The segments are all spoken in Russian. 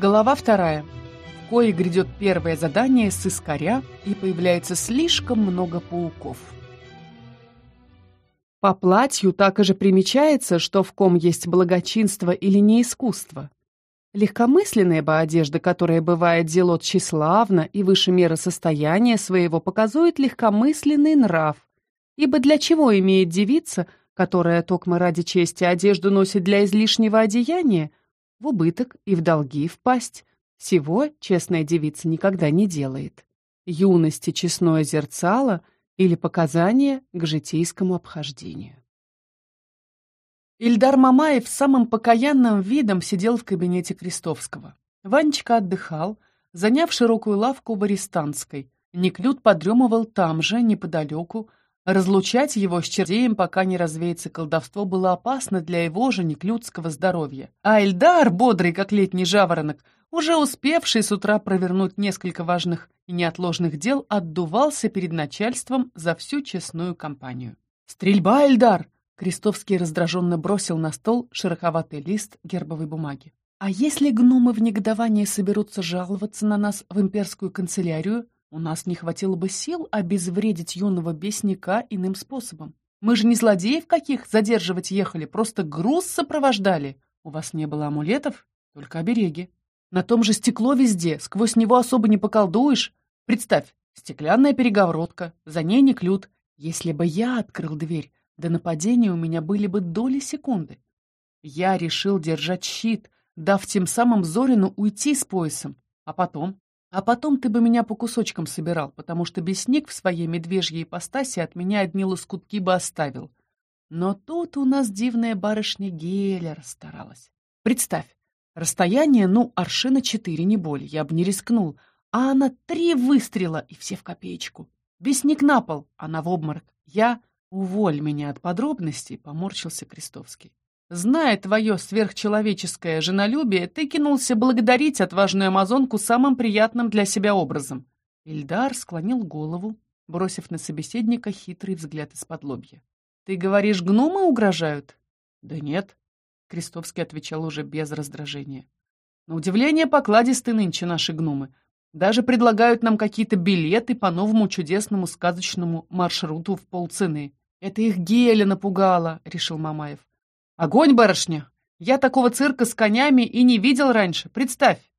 Глава вторая. В кое грядет первое задание с искоря, и появляется слишком много пауков. По платью так же примечается, что в ком есть благочинство или не искусство. Легкомысленная бы одежда, которая бывает дело тщеславно и выше меры состояния своего, показует легкомысленный нрав. Ибо для чего имеет девица, которая токмо ради чести одежду носит для излишнего одеяния, в убыток и в долги впасть. Всего честная девица никогда не делает. Юности честное зерцало или показания к житейскому обхождению. Ильдар Мамаев самым покаянным видом сидел в кабинете Крестовского. Ванечка отдыхал, заняв широкую лавку в Арестанской. Неклюд подремывал там же, неподалеку, Разлучать его с чердеем, пока не развеется колдовство, было опасно для его же неклюдского здоровья. А Эльдар, бодрый, как летний жаворонок, уже успевший с утра провернуть несколько важных и неотложных дел, отдувался перед начальством за всю честную компанию. «Стрельба, Эльдар!» Крестовский раздраженно бросил на стол шероховатый лист гербовой бумаги. «А если гномы в негодовании соберутся жаловаться на нас в имперскую канцелярию, у нас не хватило бы сил обезвредить юного бесника иным способом. Мы же не злодеев каких задерживать ехали, просто груз сопровождали. У вас не было амулетов, только обереги. На том же стекло везде, сквозь него особо не поколдуешь. Представь, стеклянная перегородка, за ней не клют. Если бы я открыл дверь, до нападения у меня были бы доли секунды. Я решил держать щит, дав тем самым Зорину уйти с поясом. А потом? А потом ты бы меня по кусочкам собирал, потому что бесник в своей медвежьей ипостаси от меня одни лоскутки бы оставил. Но тут у нас дивная барышня Геля расстаралась. Представь, расстояние, ну, аршина четыре, не более, я бы не рискнул, а она три выстрела, и все в копеечку. Бесник на пол, она в обморок. Я... Уволь меня от подробностей, поморщился Крестовский. Зная твое сверхчеловеческое женолюбие, ты кинулся благодарить отважную амазонку самым приятным для себя образом. Ильдар склонил голову, бросив на собеседника хитрый взгляд из-под лобья. «Ты говоришь, гномы угрожают?» «Да нет», — Крестовский отвечал уже без раздражения. «На удивление покладисты нынче наши гномы. Даже предлагают нам какие-то билеты по новому чудесному сказочному маршруту в полцены. Это их Геля напугала», — решил Мамаев. «Огонь, барышня! Я такого цирка с конями и не видел раньше, представь!»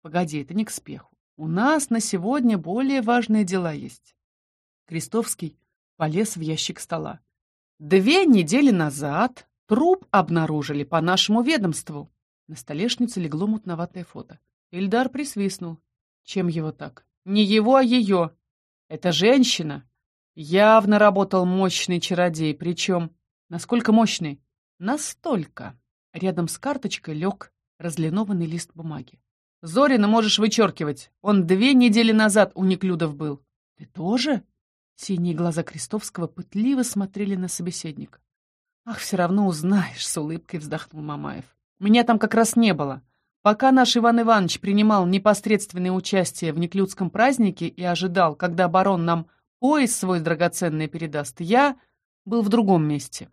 «Погоди, это не к спеху. У нас на сегодня более важные дела есть». Крестовский полез в ящик стола. «Две недели назад труп обнаружили по нашему ведомству». На столешнице легло мутноватое фото. Ильдар присвистнул. Чем его так? Не его, а ее. Это женщина. Явно работал мощный чародей, причем... Насколько мощный? Настолько. Рядом с карточкой лег разлинованный лист бумаги. Зорина можешь вычеркивать. Он две недели назад у Неклюдов был. Ты тоже? Синие глаза Крестовского пытливо смотрели на собеседника. «Ах, все равно узнаешь», — с улыбкой вздохнул Мамаев. «Меня там как раз не было. Пока наш Иван Иванович принимал непосредственное участие в Неклюдском празднике и ожидал, когда барон нам пояс свой драгоценный передаст, я был в другом месте.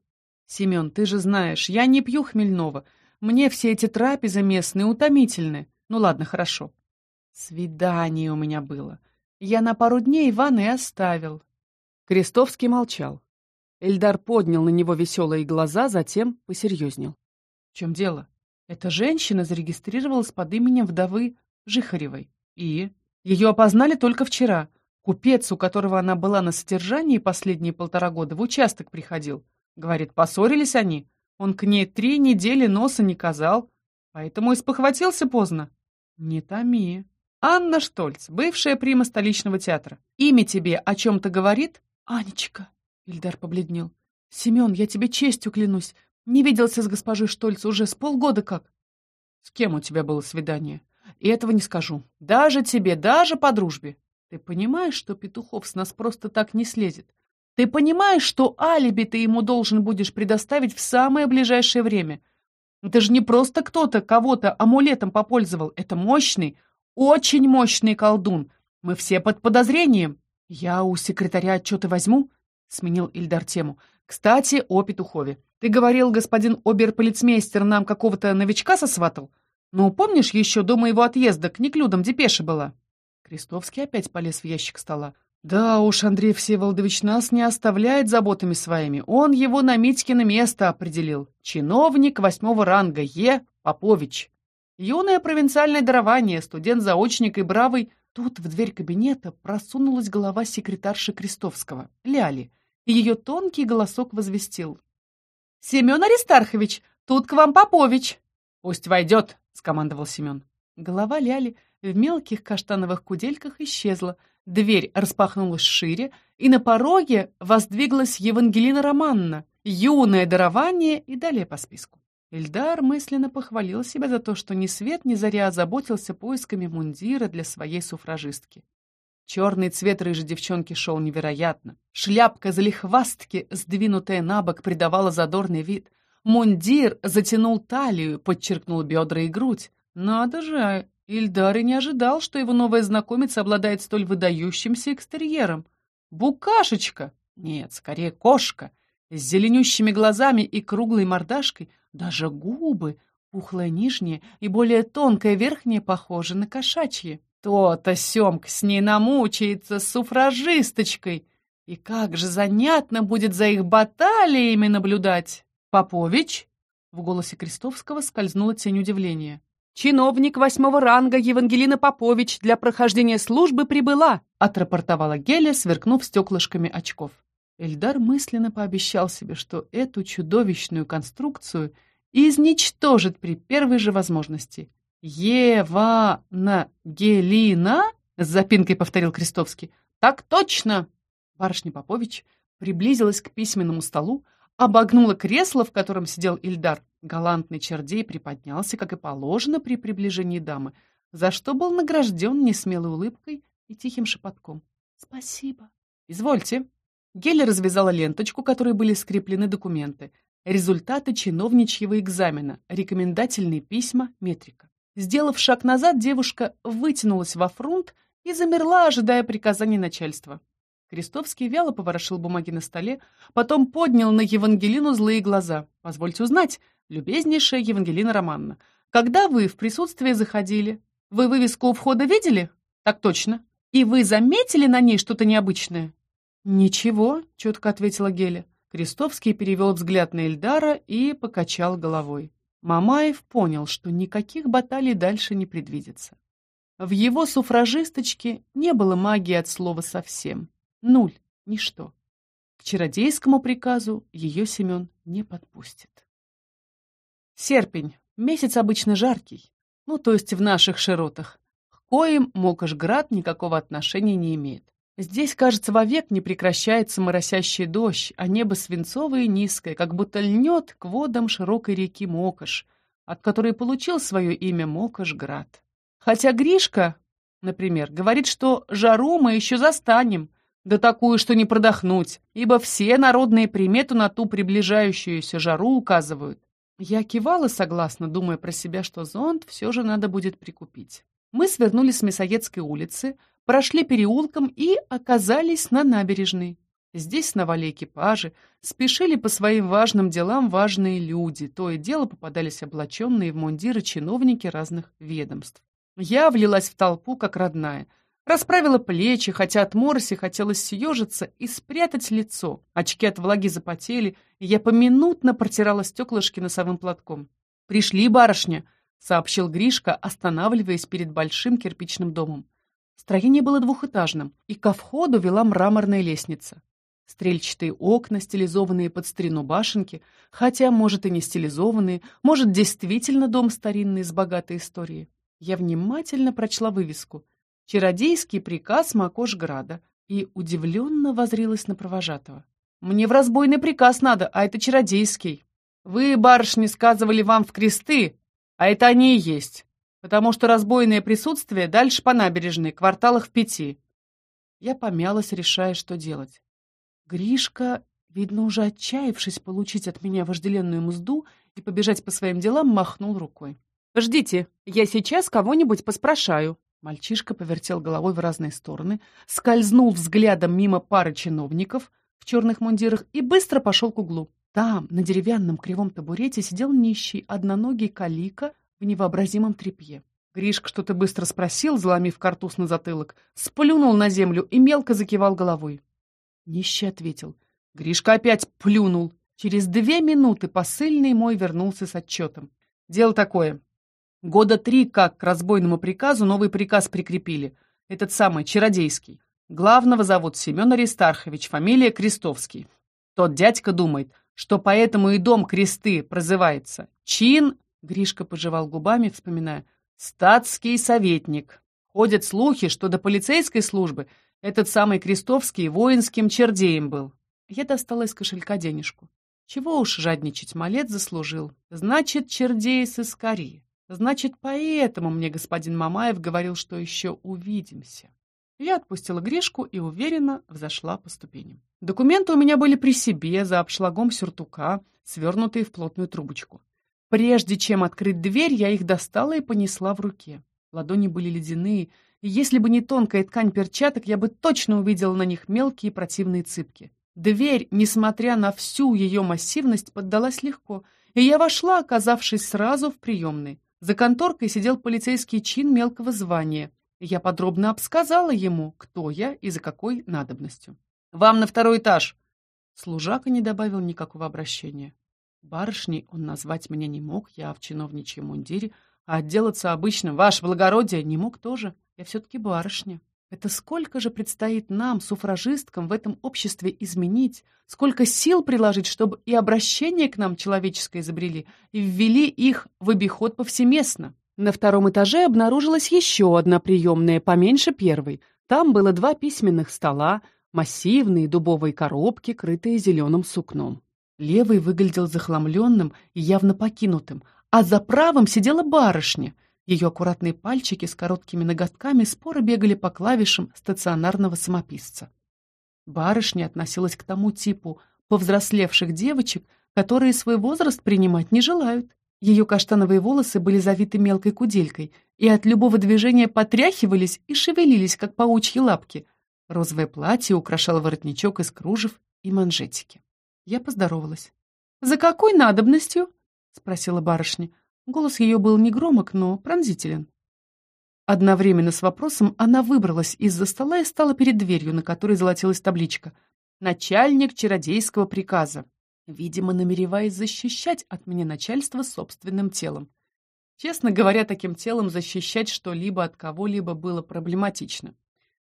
Семен, ты же знаешь, я не пью хмельного. Мне все эти трапезы местные утомительны. Ну ладно, хорошо. Свидание у меня было. Я на пару дней Ивана и оставил. Крестовский молчал. Эльдар поднял на него веселые глаза, затем посерьезнел. В чем дело? Эта женщина зарегистрировалась под именем вдовы Жихаревой. И? Ее опознали только вчера. Купец, у которого она была на содержании последние полтора года, в участок приходил. Говорит, поссорились они. Он к ней три недели носа не казал, поэтому и спохватился поздно. Не томи. Анна Штольц, бывшая прима столичного театра. Имя тебе о чем-то говорит? Анечка. Ильдар побледнел. Семен, я тебе честью клянусь. Не виделся с госпожой Штольц уже с полгода как. С кем у тебя было свидание? И этого не скажу. Даже тебе, даже по дружбе. Ты понимаешь, что Петухов с нас просто так не слезет? Ты понимаешь, что алиби ты ему должен будешь предоставить в самое ближайшее время? Это же не просто кто-то кого-то амулетом попользовал. Это мощный, очень мощный колдун. Мы все под подозрением. Я у секретаря отчеты возьму, — сменил Ильдар тему. Кстати, о Петухове. Ты говорил, господин оберполицмейстер нам какого-то новичка сосватал? Ну, помнишь, еще до моего отъезда к Неклюдам депеша была?» Крестовский опять полез в ящик стола. «Да уж, Андрей Всеволодович нас не оставляет заботами своими. Он его на Митькино место определил. Чиновник восьмого ранга Е. Попович. Юное провинциальное дарование, студент-заочник и бравый. Тут в дверь кабинета просунулась голова секретарши Крестовского, Ляли, и ее тонкий голосок возвестил. «Семен Аристархович, тут к вам Попович!» «Пусть войдет!» — скомандовал Семен. Голова Ляли в мелких каштановых кудельках исчезла, дверь распахнулась шире, и на пороге воздвиглась Евангелина Романна, юное дарование и далее по списку. Эльдар мысленно похвалил себя за то, что ни свет ни заря озаботился поисками мундира для своей суфражистки. Черный цвет рыжей девчонки шел невероятно. Шляпка залихвастки, сдвинутая на бок, придавала задорный вид. Мундир затянул талию, подчеркнул бедра и грудь. Надо же, Ильдар и не ожидал, что его новая знакомица обладает столь выдающимся экстерьером. Букашечка! Нет, скорее кошка. С зеленющими глазами и круглой мордашкой — даже губы, пухлая нижняя и более тонкая верхняя, похожи на кошачьи. То-то Семка с ней намучается, с суфражисточкой. И как же занятно будет за их баталиями наблюдать. Попович? В голосе Крестовского скользнула тень удивления. «Чиновник восьмого ранга Евангелина Попович для прохождения службы прибыла», отрапортовала Геля, сверкнув стеклышками очков. Эльдар мысленно пообещал себе, что эту чудовищную конструкцию изничтожит при первой же возможности. «Ева-на Гелина?» — с запинкой повторил Крестовский. «Так точно!» Барышня Попович приблизилась к письменному столу, обогнула кресло, в котором сидел Ильдар. Галантный чердей приподнялся, как и положено при приближении дамы, за что был награжден несмелой улыбкой и тихим шепотком. «Спасибо». «Извольте», Гелли развязала ленточку, которой были скреплены документы. Результаты чиновничьего экзамена, рекомендательные письма, метрика. Сделав шаг назад, девушка вытянулась во фронт и замерла, ожидая приказаний начальства. Крестовский вяло поворошил бумаги на столе, потом поднял на Евангелину злые глаза. «Позвольте узнать, любезнейшая Евангелина Романна, когда вы в присутствии заходили? Вы вывеску у входа видели? Так точно. И вы заметили на ней что-то необычное?» «Ничего», — четко ответила Геля. Крестовский перевел взгляд на Эльдара и покачал головой. Мамаев понял, что никаких баталий дальше не предвидится. В его суфражисточке не было магии от слова совсем. Нуль, ничто. К чародейскому приказу ее Семен не подпустит. Серпень. Месяц обычно жаркий. Ну, то есть в наших широтах. К коим Мокошград никакого отношения не имеет. Здесь, кажется, вовек не прекращается моросящий дождь, а небо свинцовое и низкое, как будто льнет к водам широкой реки Мокош, от которой получил свое имя Мокошград. Хотя Гришка, например, говорит, что жару мы еще застанем, да такую, что не продохнуть, ибо все народные приметы на ту приближающуюся жару указывают. Я кивала согласно, думая про себя, что зонт все же надо будет прикупить. Мы свернули с Мясоедской улицы, прошли переулком и оказались на набережной. Здесь сновали экипажи, спешили по своим важным делам важные люди, то и дело попадались облаченные в мундиры чиновники разных ведомств. Я влилась в толпу, как родная, расправила плечи, хотя от мороси хотелось съежиться и спрятать лицо. Очки от влаги запотели, и я поминутно протирала стеклышки носовым платком. «Пришли, барышня!» — сообщил Гришка, останавливаясь перед большим кирпичным домом. Строение было двухэтажным, и ко входу вела мраморная лестница. Стрельчатые окна, стилизованные под старину башенки, хотя, может, и не стилизованные, может, действительно дом старинный с богатой историей. Я внимательно прочла вывеску «Чародейский приказ Макошграда» и удивленно возрилась на провожатого. «Мне в разбойный приказ надо, а это чародейский. Вы, барышни, сказывали вам в кресты, а это они и есть потому что разбойное присутствие дальше по набережной, кварталах в пяти. Я помялась, решая, что делать. Гришка, видно, уже отчаявшись получить от меня вожделенную мзду и побежать по своим делам, махнул рукой. «Ждите, я сейчас кого-нибудь поспрашаю». Мальчишка повертел головой в разные стороны, скользнул взглядом мимо пары чиновников в черных мундирах и быстро пошел к углу. Там, на деревянном кривом табурете, сидел нищий, одноногий калика в невообразимом трепье. Гришка что-то быстро спросил, заломив картуз на затылок, сплюнул на землю и мелко закивал головой. Нищий ответил. Гришка опять плюнул. Через две минуты посыльный мой вернулся с отчетом. Дело такое. Года три как к разбойному приказу новый приказ прикрепили. Этот самый, чародейский. Главного зовут Семен Аристархович, фамилия Крестовский. Тот дядька думает, что поэтому и дом Кресты прозывается. Чин, Гришка пожевал губами, вспоминая, статский советник. Ходят слухи, что до полицейской службы этот самый Крестовский воинским чердеем был. Я достала из кошелька денежку. Чего уж жадничать, малец заслужил. Значит, чердей с искари. Значит, поэтому мне господин Мамаев говорил, что еще увидимся. Я отпустила Гришку и уверенно взошла по ступеням. Документы у меня были при себе, за обшлагом сюртука, свернутые в плотную трубочку. Прежде чем открыть дверь, я их достала и понесла в руке. Ладони были ледяные, и если бы не тонкая ткань перчаток, я бы точно увидела на них мелкие противные цыпки. Дверь, несмотря на всю ее массивность, поддалась легко, и я вошла, оказавшись сразу в приемной. За конторкой сидел полицейский чин мелкого звания. Я подробно обсказала ему, кто я и за какой надобностью. «Вам на второй этаж!» Служака не добавил никакого обращения. Барышней он назвать меня не мог, я в чиновничьем мундире, а отделаться обычно, ваше благородие, не мог тоже. Я все-таки барышня. Это сколько же предстоит нам, суфражисткам, в этом обществе изменить, сколько сил приложить, чтобы и обращение к нам человеческое изобрели, и ввели их в обиход повсеместно. На втором этаже обнаружилась еще одна приемная, поменьше первой. Там было два письменных стола, массивные дубовые коробки, крытые зеленым сукном. Левый выглядел захламленным и явно покинутым, а за правым сидела барышня. Ее аккуратные пальчики с короткими ноготками споро бегали по клавишам стационарного самописца. Барышня относилась к тому типу повзрослевших девочек, которые свой возраст принимать не желают. Ее каштановые волосы были завиты мелкой куделькой и от любого движения потряхивались и шевелились, как паучьи лапки. Розовое платье украшало воротничок из кружев и манжетики. Я поздоровалась. «За какой надобностью?» — спросила барышня. Голос ее был не громок, но пронзителен. Одновременно с вопросом она выбралась из-за стола и стала перед дверью, на которой золотилась табличка «Начальник чародейского приказа» видимо, намереваясь защищать от меня начальство собственным телом. Честно говоря, таким телом защищать что-либо от кого-либо было проблематично.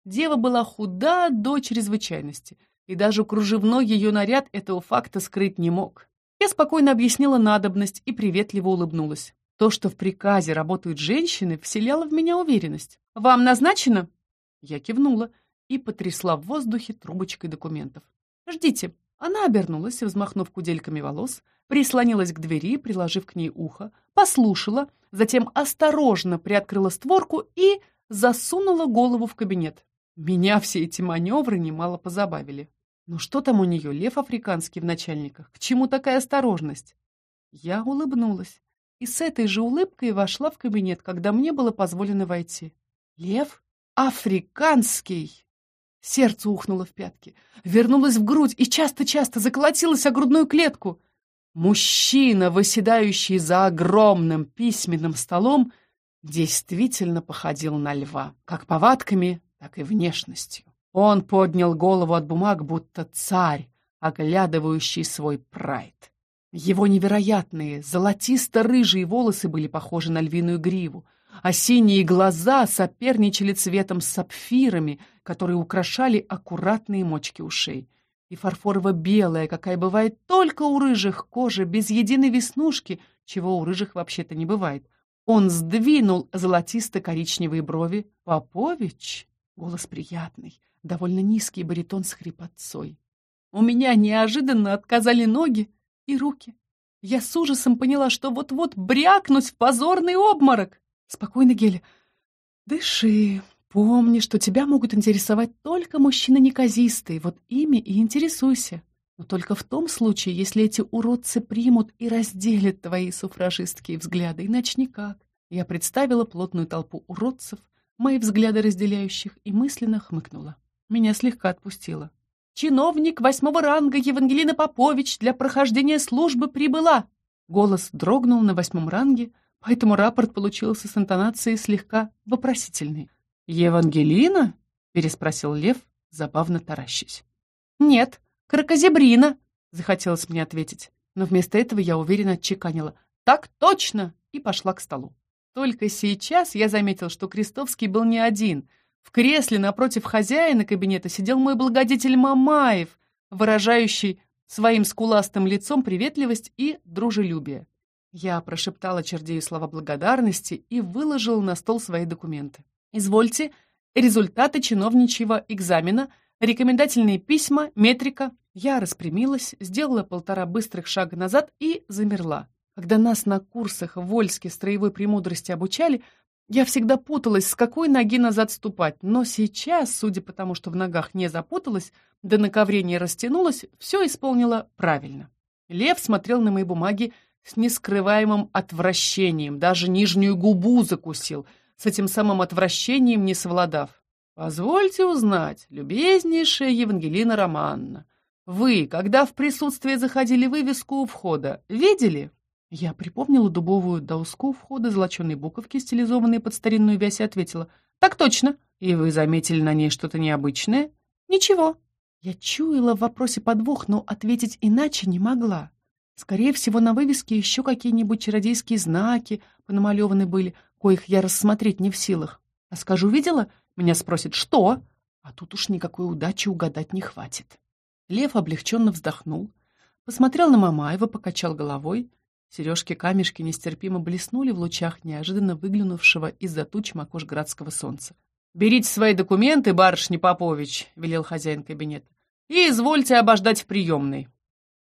Дева была худа до чрезвычайности, и даже кружевной ее наряд этого факта скрыть не мог. Я спокойно объяснила надобность и приветливо улыбнулась. То, что в приказе работают женщины, вселяло в меня уверенность. «Вам назначено?» Я кивнула и потрясла в воздухе трубочкой документов. «Ждите, она обернулась, взмахнув кудельками волос, прислонилась к двери, приложив к ней ухо, послушала, затем осторожно приоткрыла створку и засунула голову в кабинет. Меня все эти маневры немало позабавили. Ну что там у нее, лев африканский в начальниках? К чему такая осторожность? Я улыбнулась и с этой же улыбкой вошла в кабинет, когда мне было позволено войти. Лев африканский! Сердце ухнуло в пятки, вернулось в грудь и часто-часто заколотилось о грудную клетку. Мужчина, выседающий за огромным письменным столом, действительно походил на льва, как повадками, так и внешностью. Он поднял голову от бумаг, будто царь, оглядывающий свой прайд. Его невероятные золотисто-рыжие волосы были похожи на львиную гриву, а синие глаза соперничали цветом с сапфирами, которые украшали аккуратные мочки ушей. И фарфорово-белая, какая бывает только у рыжих, кожа без единой веснушки, чего у рыжих вообще-то не бывает. Он сдвинул золотисто-коричневые брови. «Попович?» Голос приятный, довольно низкий баритон с хрипотцой. У меня неожиданно отказали ноги и руки. Я с ужасом поняла, что вот-вот брякнусь в позорный обморок. Спокойно, Геля. Дыши. Помни, что тебя могут интересовать только мужчины неказистые. Вот ими и интересуйся. Но только в том случае, если эти уродцы примут и разделят твои суфражистские взгляды, иначе никак. Я представила плотную толпу уродцев, мои взгляды разделяющих, и мысленно хмыкнула. Меня слегка отпустило. «Чиновник восьмого ранга Евангелина Попович для прохождения службы прибыла!» Голос дрогнул на восьмом ранге, поэтому рапорт получился с интонацией слегка вопросительной. «Евангелина?» — переспросил Лев, забавно таращась. «Нет, кракозебрина!» — захотелось мне ответить, но вместо этого я уверенно отчеканила. «Так точно!» и пошла к столу. Только сейчас я заметил, что Крестовский был не один. В кресле напротив хозяина кабинета сидел мой благодетель Мамаев, выражающий своим скуластым лицом приветливость и дружелюбие. Я прошептала Чердею слова благодарности и выложила на стол свои документы. «Извольте, результаты чиновничьего экзамена, рекомендательные письма, метрика». Я распрямилась, сделала полтора быстрых шага назад и замерла. Когда нас на курсах в Вольске строевой премудрости обучали, я всегда путалась, с какой ноги назад ступать, но сейчас, судя по тому, что в ногах не запуталась, да на ковре не растянулась, все исполнила правильно. Лев смотрел на мои бумаги с нескрываемым отвращением, даже нижнюю губу закусил, с этим самым отвращением не совладав. «Позвольте узнать, любезнейшая Евангелина Романна, вы, когда в присутствие заходили вывеску у входа, видели?» Я припомнила дубовую доску входа, золоченые буковки, стилизованные под старинную вязь, и ответила. «Так точно. И вы заметили на ней что-то необычное?» «Ничего». Я чуяла в вопросе подвох, но ответить иначе не могла. Скорее всего, на вывеске еще какие-нибудь чародейские знаки понамалеваны были, коих я рассмотреть не в силах. А скажу, видела? Меня спросят, что? А тут уж никакой удачи угадать не хватит. Лев облегченно вздохнул, посмотрел на Мамаева, покачал головой, Сережки-камешки нестерпимо блеснули в лучах неожиданно выглянувшего из-за туч макошградского солнца. «Берите свои документы, барышня Попович», — велел хозяин кабинета, «и извольте обождать в приемной.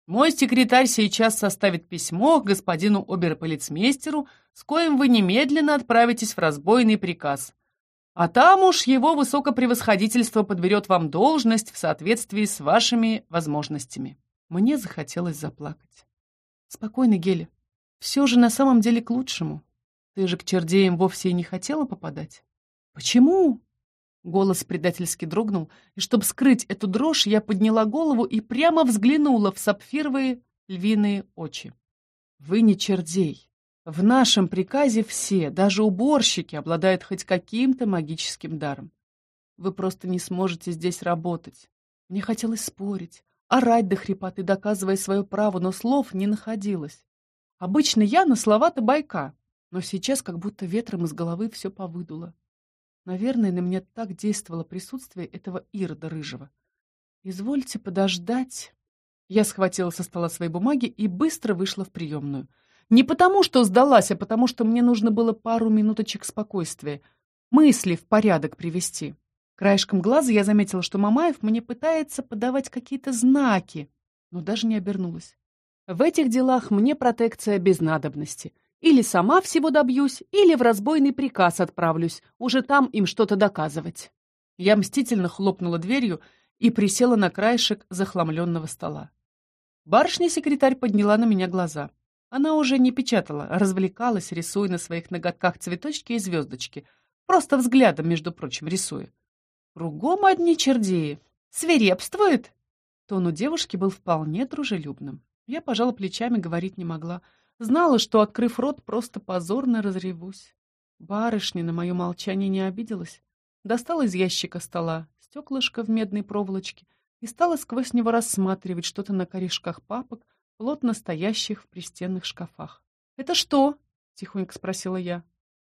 Мой секретарь сейчас составит письмо к господину оберполицмейстеру, с коим вы немедленно отправитесь в разбойный приказ. А там уж его высокопревосходительство подберет вам должность в соответствии с вашими возможностями». Мне захотелось заплакать. Спокойно, Геля. Все же на самом деле к лучшему. Ты же к чердеям вовсе и не хотела попадать. Почему? Голос предательски дрогнул, и чтобы скрыть эту дрожь, я подняла голову и прямо взглянула в сапфировые львиные очи. Вы не чердей. В нашем приказе все, даже уборщики, обладают хоть каким-то магическим даром. Вы просто не сможете здесь работать. Мне хотелось спорить, орать до хрипоты, доказывая свое право, но слов не находилось. Обычно я на слова-то байка, но сейчас как будто ветром из головы все повыдуло. Наверное, на меня так действовало присутствие этого Ирода Рыжего. «Извольте подождать». Я схватила со стола свои бумаги и быстро вышла в приемную. Не потому, что сдалась, а потому, что мне нужно было пару минуточек спокойствия, мысли в порядок привести. Краешком глаза я заметила, что Мамаев мне пытается подавать какие-то знаки, но даже не обернулась. В этих делах мне протекция без надобности. Или сама всего добьюсь, или в разбойный приказ отправлюсь, уже там им что-то доказывать. Я мстительно хлопнула дверью и присела на краешек захламленного стола. Барышня-секретарь подняла на меня глаза. Она уже не печатала, а развлекалась, рисуя на своих ноготках цветочки и звездочки, просто взглядом, между прочим, рисуя. Кругом одни чердеи. Свирепствует!» Тон у девушки был вполне дружелюбным. Я пожала плечами, говорить не могла. Знала, что, открыв рот, просто позорно разревусь. Барышня на мое молчание не обиделась. Достала из ящика стола стеклышко в медной проволочке и стала сквозь него рассматривать что-то на корешках папок, плотно стоящих в пристенных шкафах. «Это что?» — тихонько спросила я.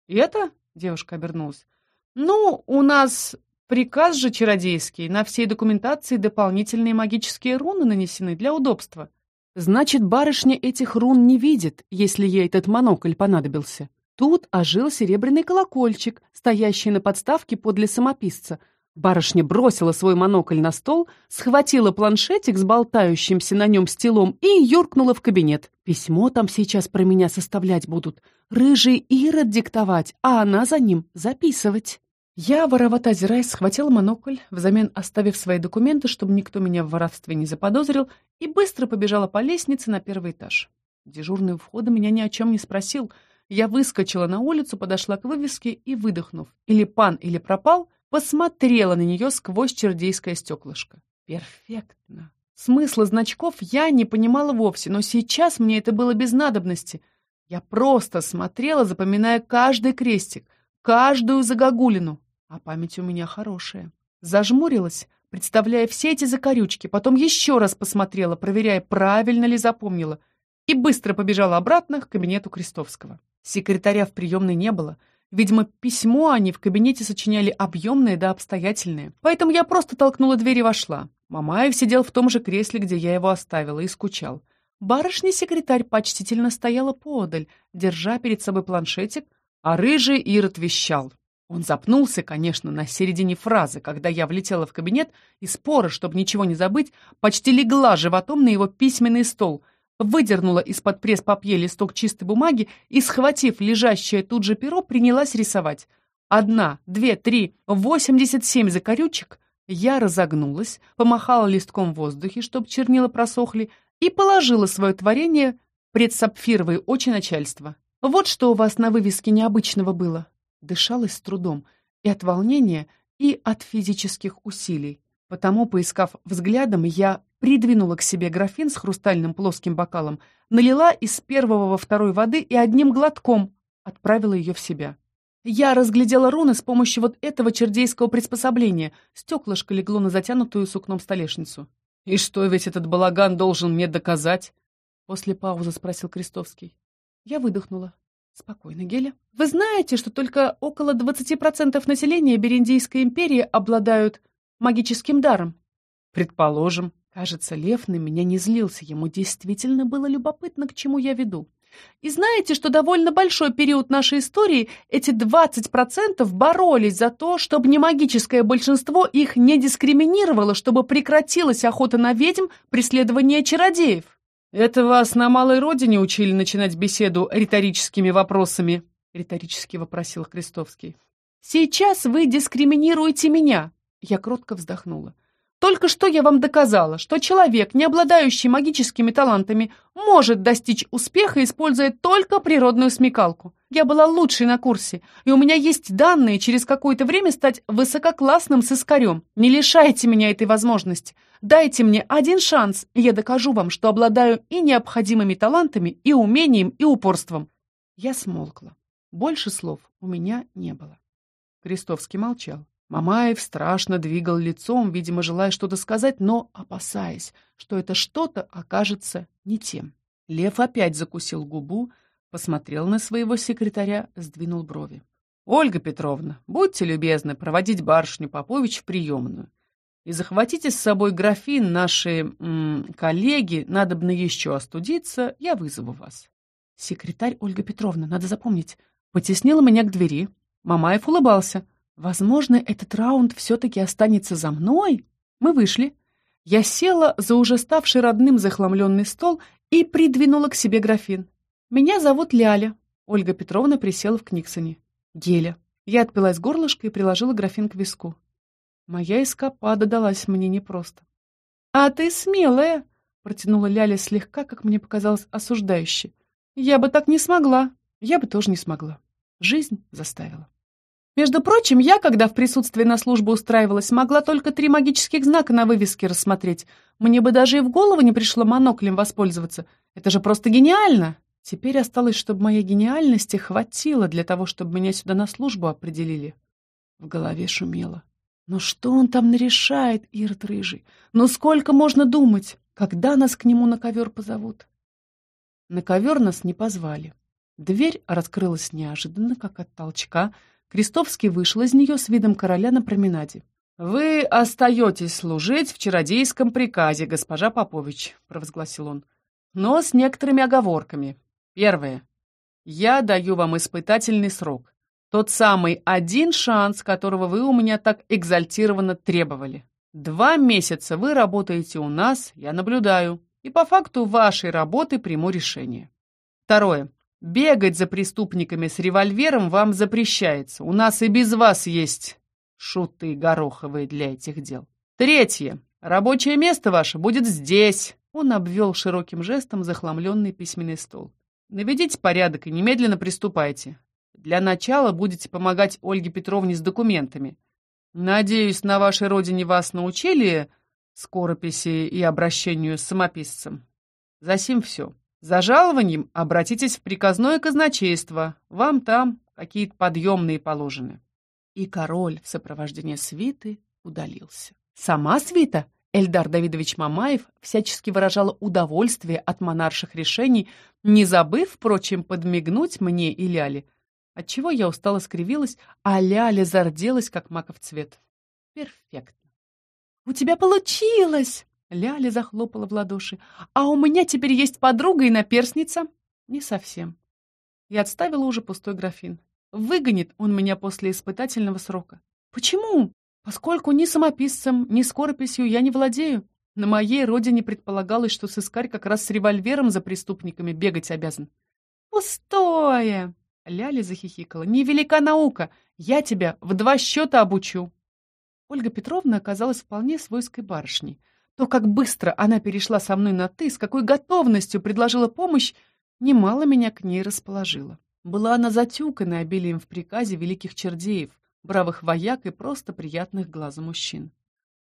«Это?» — девушка обернулась. «Ну, у нас Приказ же чародейский, на всей документации дополнительные магические руны нанесены для удобства. Значит, барышня этих рун не видит, если ей этот монокль понадобился. Тут ожил серебряный колокольчик, стоящий на подставке подле самописца. Барышня бросила свой монокль на стол, схватила планшетик с болтающимся на нем стилом и юркнула в кабинет. Письмо там сейчас про меня составлять будут. Рыжий Ирод диктовать, а она за ним записывать. Я, воровато озираясь, схватила монокль, взамен оставив свои документы, чтобы никто меня в воровстве не заподозрил, и быстро побежала по лестнице на первый этаж. Дежурный у входа меня ни о чем не спросил. Я выскочила на улицу, подошла к вывеске и, выдохнув, или пан, или пропал, посмотрела на нее сквозь чердейское стеклышко. Перфектно. Смысла значков я не понимала вовсе, но сейчас мне это было без надобности. Я просто смотрела, запоминая каждый крестик, каждую загогулину. А память у меня хорошая. Зажмурилась, представляя все эти закорючки, потом еще раз посмотрела, проверяя, правильно ли запомнила, и быстро побежала обратно к кабинету Крестовского. Секретаря в приемной не было. Видимо, письмо они в кабинете сочиняли объемное да обстоятельное. Поэтому я просто толкнула дверь и вошла. Мамаев сидел в том же кресле, где я его оставила, и скучал. Барышня-секретарь почтительно стояла поодаль, держа перед собой планшетик, а рыжий Ирод вещал. Он запнулся, конечно, на середине фразы, когда я влетела в кабинет и спора, чтобы ничего не забыть, почти легла животом на его письменный стол, выдернула из-под пресс-папье листок чистой бумаги и, схватив лежащее тут же перо, принялась рисовать. Одна, две, три, восемьдесят семь закорючек. Я разогнулась, помахала листком в воздухе, чтобы чернила просохли, и положила свое творение пред сапфировые очи начальства. Вот что у вас на вывеске необычного было. Дышалось с трудом и от волнения, и от физических усилий. Потому, поискав взглядом, я придвинула к себе графин с хрустальным плоским бокалом, налила из первого во второй воды и одним глотком отправила ее в себя. Я разглядела руны с помощью вот этого чердейского приспособления. Стеклышко легло на затянутую сукном столешницу. «И что ведь этот балаган должен мне доказать?» После паузы спросил Крестовский. Я выдохнула. Спокойно, Геля. Вы знаете, что только около 20% населения Бериндийской империи обладают магическим даром? Предположим. Кажется, Лев на меня не злился, ему действительно было любопытно, к чему я веду. И знаете, что довольно большой период нашей истории эти 20% боролись за то, чтобы не магическое большинство их не дискриминировало, чтобы прекратилась охота на ведьм, преследование чародеев. «Это вас на малой родине учили начинать беседу риторическими вопросами?» — риторически вопросил Крестовский. «Сейчас вы дискриминируете меня!» Я кротко вздохнула. Только что я вам доказала, что человек, не обладающий магическими талантами, может достичь успеха, используя только природную смекалку. Я была лучшей на курсе, и у меня есть данные через какое-то время стать высококлассным сыскарем. Не лишайте меня этой возможности. Дайте мне один шанс, и я докажу вам, что обладаю и необходимыми талантами, и умением, и упорством. Я смолкла. Больше слов у меня не было. Крестовский молчал. Мамаев страшно двигал лицом, видимо, желая что-то сказать, но опасаясь, что это что-то окажется не тем. Лев опять закусил губу, посмотрел на своего секретаря, сдвинул брови. «Ольга Петровна, будьте любезны проводить барышню Попович в приемную. И захватите с собой графин, наши м, коллеги, надо бы еще остудиться, я вызову вас». Секретарь Ольга Петровна, надо запомнить, потеснила меня к двери. Мамаев улыбался. Возможно, этот раунд все-таки останется за мной? Мы вышли. Я села за уже ставший родным захламленный стол и придвинула к себе графин. «Меня зовут Ляля». Ольга Петровна присела в Книксоне. «Геля». Я отпила из горлышка и приложила графин к виску. Моя эскапада далась мне непросто. «А ты смелая!» — протянула Ляля слегка, как мне показалось, осуждающе. «Я бы так не смогла. Я бы тоже не смогла. Жизнь заставила». Между прочим, я, когда в присутствии на службу устраивалась, могла только три магических знака на вывеске рассмотреть. Мне бы даже и в голову не пришло моноклем воспользоваться. Это же просто гениально! Теперь осталось, чтобы моей гениальности хватило для того, чтобы меня сюда на службу определили. В голове шумело. Но что он там нарешает, Ирод Рыжий? Ну сколько можно думать? Когда нас к нему на ковер позовут? На ковер нас не позвали. Дверь раскрылась неожиданно, как от толчка, Крестовский вышел из нее с видом короля на променаде. «Вы остаетесь служить в чародейском приказе, госпожа Попович», — провозгласил он. «Но с некоторыми оговорками. Первое. Я даю вам испытательный срок. Тот самый один шанс, которого вы у меня так экзальтированно требовали. Два месяца вы работаете у нас, я наблюдаю, и по факту вашей работы приму решение. Второе. Бегать за преступниками с револьвером вам запрещается. У нас и без вас есть шуты гороховые для этих дел. Третье. Рабочее место ваше будет здесь. Он обвел широким жестом захламленный письменный стол. Наведите порядок и немедленно приступайте. Для начала будете помогать Ольге Петровне с документами. Надеюсь, на вашей родине вас научили скорописи и обращению с самописцем. Засим все. За жалованием обратитесь в приказное казначейство. Вам там какие-то подъемные положены. И король в сопровождении свиты удалился. Сама свита, Эльдар Давидович Мамаев, всячески выражала удовольствие от монарших решений, не забыв, впрочем, подмигнуть мне и Ляле, отчего я устало скривилась, а Ляля зарделась, как маков цвет. Перфектно. «У тебя получилось!» Ляля захлопала в ладоши. «А у меня теперь есть подруга и наперсница?» «Не совсем». Я отставила уже пустой графин. Выгонит он меня после испытательного срока. «Почему?» «Поскольку ни самописцем, ни скорописью я не владею. На моей родине предполагалось, что сыскарь как раз с револьвером за преступниками бегать обязан». «Пустое!» Ляля захихикала. «Невелика наука! Я тебя в два счета обучу!» Ольга Петровна оказалась вполне свойской барышней. То, как быстро она перешла со мной на «ты», с какой готовностью предложила помощь, немало меня к ней расположило. Была она затюкана обилием в приказе великих чердеев, бравых вояк и просто приятных глазу мужчин.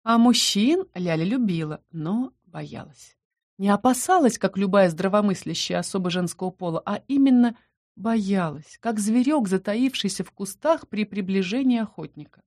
А мужчин Ляля любила, но боялась. Не опасалась, как любая здравомыслящая особа женского пола, а именно боялась, как зверек, затаившийся в кустах при приближении охотника.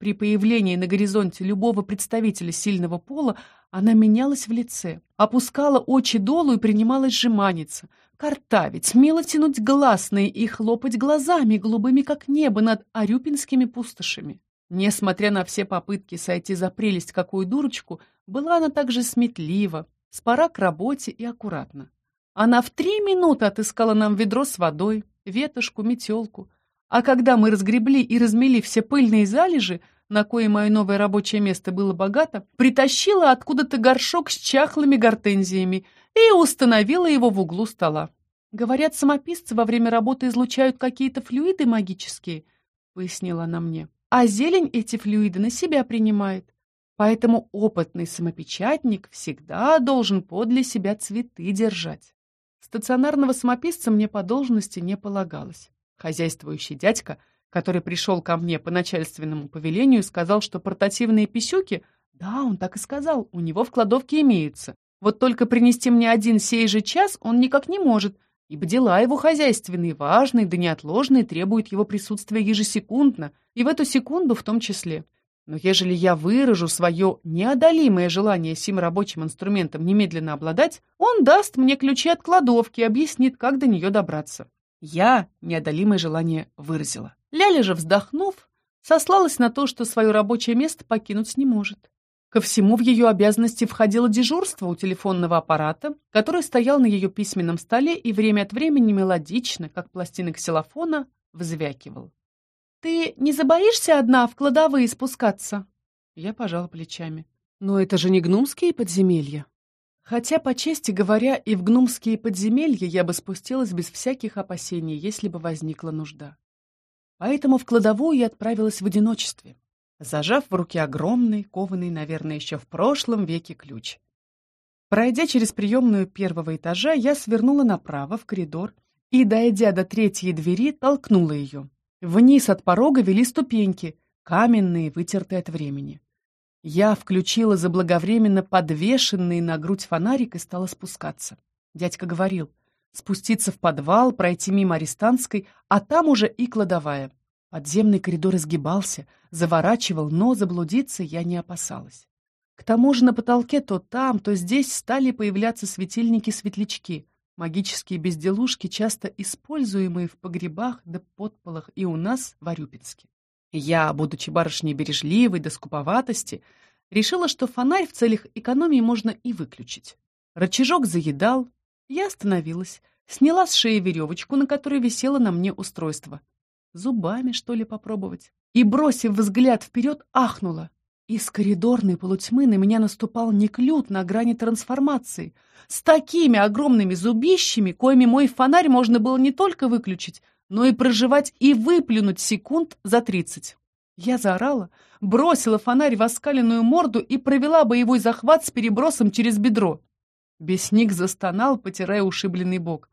При появлении на горизонте любого представителя сильного пола она менялась в лице, опускала очи долу и принималась жеманиться, картавить, мило тянуть гласные и хлопать глазами, голубыми как небо над арюпинскими пустошами. Несмотря на все попытки сойти за прелесть какую дурочку, была она также сметлива, спора к работе и аккуратна. Она в три минуты отыскала нам ведро с водой, ветошку, метелку, а когда мы разгребли и размели все пыльные залежи, на кое мое новое рабочее место было богато, притащила откуда-то горшок с чахлыми гортензиями и установила его в углу стола. «Говорят, самописцы во время работы излучают какие-то флюиды магические», — пояснила она мне. «А зелень эти флюиды на себя принимает. Поэтому опытный самопечатник всегда должен подле себя цветы держать». Стационарного самописца мне по должности не полагалось. Хозяйствующий дядька, который пришел ко мне по начальственному повелению, сказал, что портативные писюки, да, он так и сказал, у него в кладовке имеются. Вот только принести мне один сей же час он никак не может, ибо дела его хозяйственные, важные да неотложные, требуют его присутствия ежесекундно, и в эту секунду в том числе. Но ежели я выражу свое неодолимое желание сим рабочим инструментом немедленно обладать, он даст мне ключи от кладовки и объяснит, как до нее добраться. Я неодолимое желание выразила. Ляля же, вздохнув, сослалась на то, что свое рабочее место покинуть не может. Ко всему в ее обязанности входило дежурство у телефонного аппарата, который стоял на ее письменном столе и время от времени мелодично, как пластины ксилофона, взвякивал. «Ты не забоишься одна в кладовые спускаться?» Я пожала плечами. «Но это же не гнумские подземелья». Хотя, по чести говоря, и в гнумские подземелья я бы спустилась без всяких опасений, если бы возникла нужда. Поэтому в кладовую я отправилась в одиночестве, зажав в руке огромный, кованый, наверное, еще в прошлом веке ключ. Пройдя через приемную первого этажа, я свернула направо в коридор и, дойдя до третьей двери, толкнула ее. Вниз от порога вели ступеньки, каменные, вытертые от времени. Я включила заблаговременно подвешенный на грудь фонарик и стала спускаться. Дядька говорил, спуститься в подвал, пройти мимо арестантской, а там уже и кладовая. Подземный коридор изгибался, заворачивал, но заблудиться я не опасалась. К тому же на потолке то там, то здесь стали появляться светильники-светлячки, магические безделушки, часто используемые в погребах да подполах и у нас в Арюпинске. Я, будучи барышней бережливой до скуповатости, решила, что фонарь в целях экономии можно и выключить. Рычажок заедал, я остановилась, сняла с шеи веревочку, на которой висело на мне устройство. Зубами, что ли, попробовать? И, бросив взгляд вперед, ахнула. Из коридорной полутьмы на меня наступал неклют на грани трансформации. С такими огромными зубищами, коими мой фонарь можно было не только выключить, но и проживать и выплюнуть секунд за тридцать. Я заорала, бросила фонарь в оскаленную морду и провела боевой захват с перебросом через бедро. Бесник застонал, потирая ушибленный бок.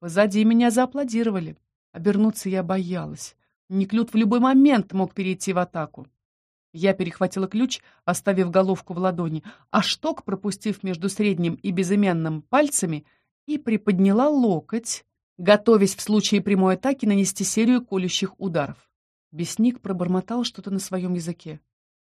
Позади меня зааплодировали. Обернуться я боялась. Неклюд в любой момент мог перейти в атаку. Я перехватила ключ, оставив головку в ладони, а шток, пропустив между средним и безымянным пальцами, и приподняла локоть, готовясь в случае прямой атаки нанести серию колющих ударов. Бесник пробормотал что-то на своем языке.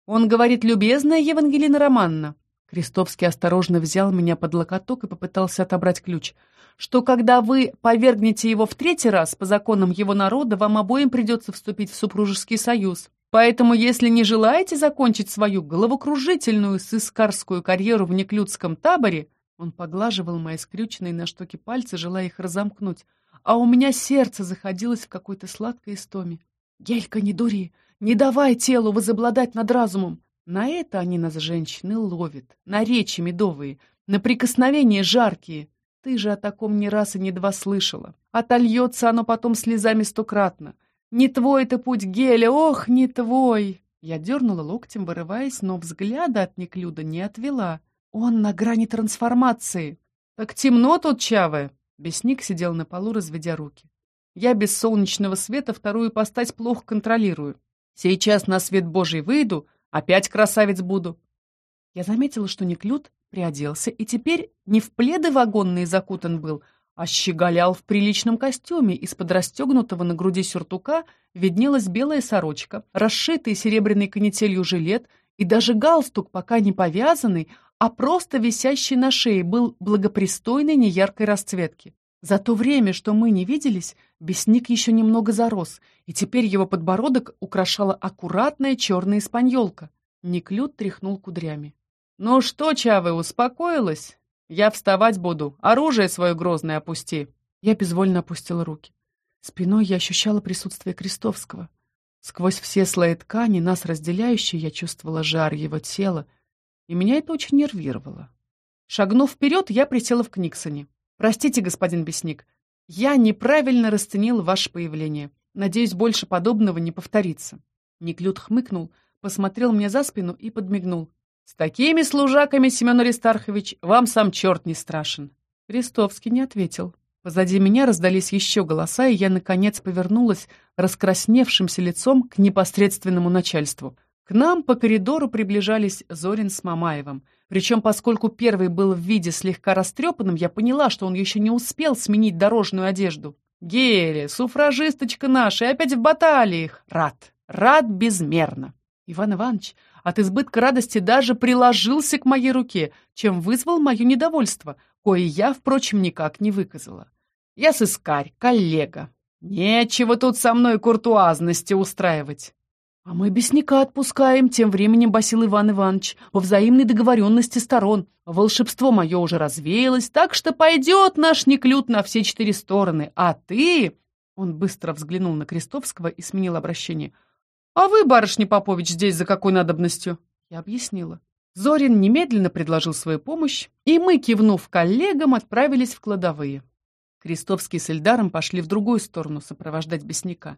«Он говорит, любезная Евангелина Романна!» Крестовский осторожно взял меня под локоток и попытался отобрать ключ. «Что когда вы повергнете его в третий раз, по законам его народа, вам обоим придется вступить в супружеский союз. Поэтому, если не желаете закончить свою головокружительную сыскарскую карьеру в неклюдском таборе, он поглаживал мои скрюченные на штоке пальцы, желая их разомкнуть, а у меня сердце заходилось в какой-то сладкой истоме. «Гелька, не дури! Не давай телу возобладать над разумом!» На это они нас, женщины, ловят, на речи медовые, на прикосновения жаркие. Ты же о таком ни раз и ни два слышала. Отольется оно потом слезами стократно. Не твой это путь, Геля, ох, не твой!» Я дернула локтем, вырываясь, но взгляда от Неклюда не отвела. Он на грани трансформации. Так темно тут, Чавы. Бесник сидел на полу, разведя руки. Я без солнечного света вторую постать плохо контролирую. Сейчас на свет Божий выйду, опять красавец буду. Я заметила, что Неклюд приоделся и теперь не в пледы вагонные закутан был, а щеголял в приличном костюме. Из-под расстегнутого на груди сюртука виднелась белая сорочка, расшитый серебряной канителью жилет и даже галстук, пока не повязанный, а просто висящий на шее, был благопристойной неяркой расцветки. За то время, что мы не виделись, бесник еще немного зарос, и теперь его подбородок украшала аккуратная черная испаньолка. Никлют тряхнул кудрями. «Ну что, Чавы, успокоилась? Я вставать буду. Оружие свое грозное опусти. Я безвольно опустила руки. Спиной я ощущала присутствие Крестовского. Сквозь все слои ткани, нас разделяющие, я чувствовала жар его тела, и меня это очень нервировало. Шагнув вперед, я присела в Книксоне. «Простите, господин Бесник, я неправильно расценил ваше появление. Надеюсь, больше подобного не повторится». Никлют хмыкнул, посмотрел мне за спину и подмигнул. «С такими служаками, Семен Аристархович, вам сам черт не страшен». Крестовский не ответил. Позади меня раздались еще голоса, и я, наконец, повернулась раскрасневшимся лицом к непосредственному начальству. Нам по коридору приближались Зорин с Мамаевым. Причем, поскольку первый был в виде слегка растрепанным, я поняла, что он еще не успел сменить дорожную одежду. «Гели, суфражисточка наша, опять в баталиях!» «Рад, рад безмерно!» Иван Иванович от избытка радости даже приложился к моей руке, чем вызвал мое недовольство, кое я, впрочем, никак не выказала. Я сыскарь, коллега. Нечего тут со мной куртуазности устраивать. А мы бесника отпускаем, тем временем басил Иван Иванович, во взаимной договоренности сторон. Волшебство мое уже развеялось, так что пойдет наш неклют на все четыре стороны. А ты... Он быстро взглянул на Крестовского и сменил обращение. «А вы, барышня Попович, здесь за какой надобностью?» Я объяснила. Зорин немедленно предложил свою помощь, и мы, кивнув коллегам, отправились в кладовые. Крестовский с Эльдаром пошли в другую сторону сопровождать бесника.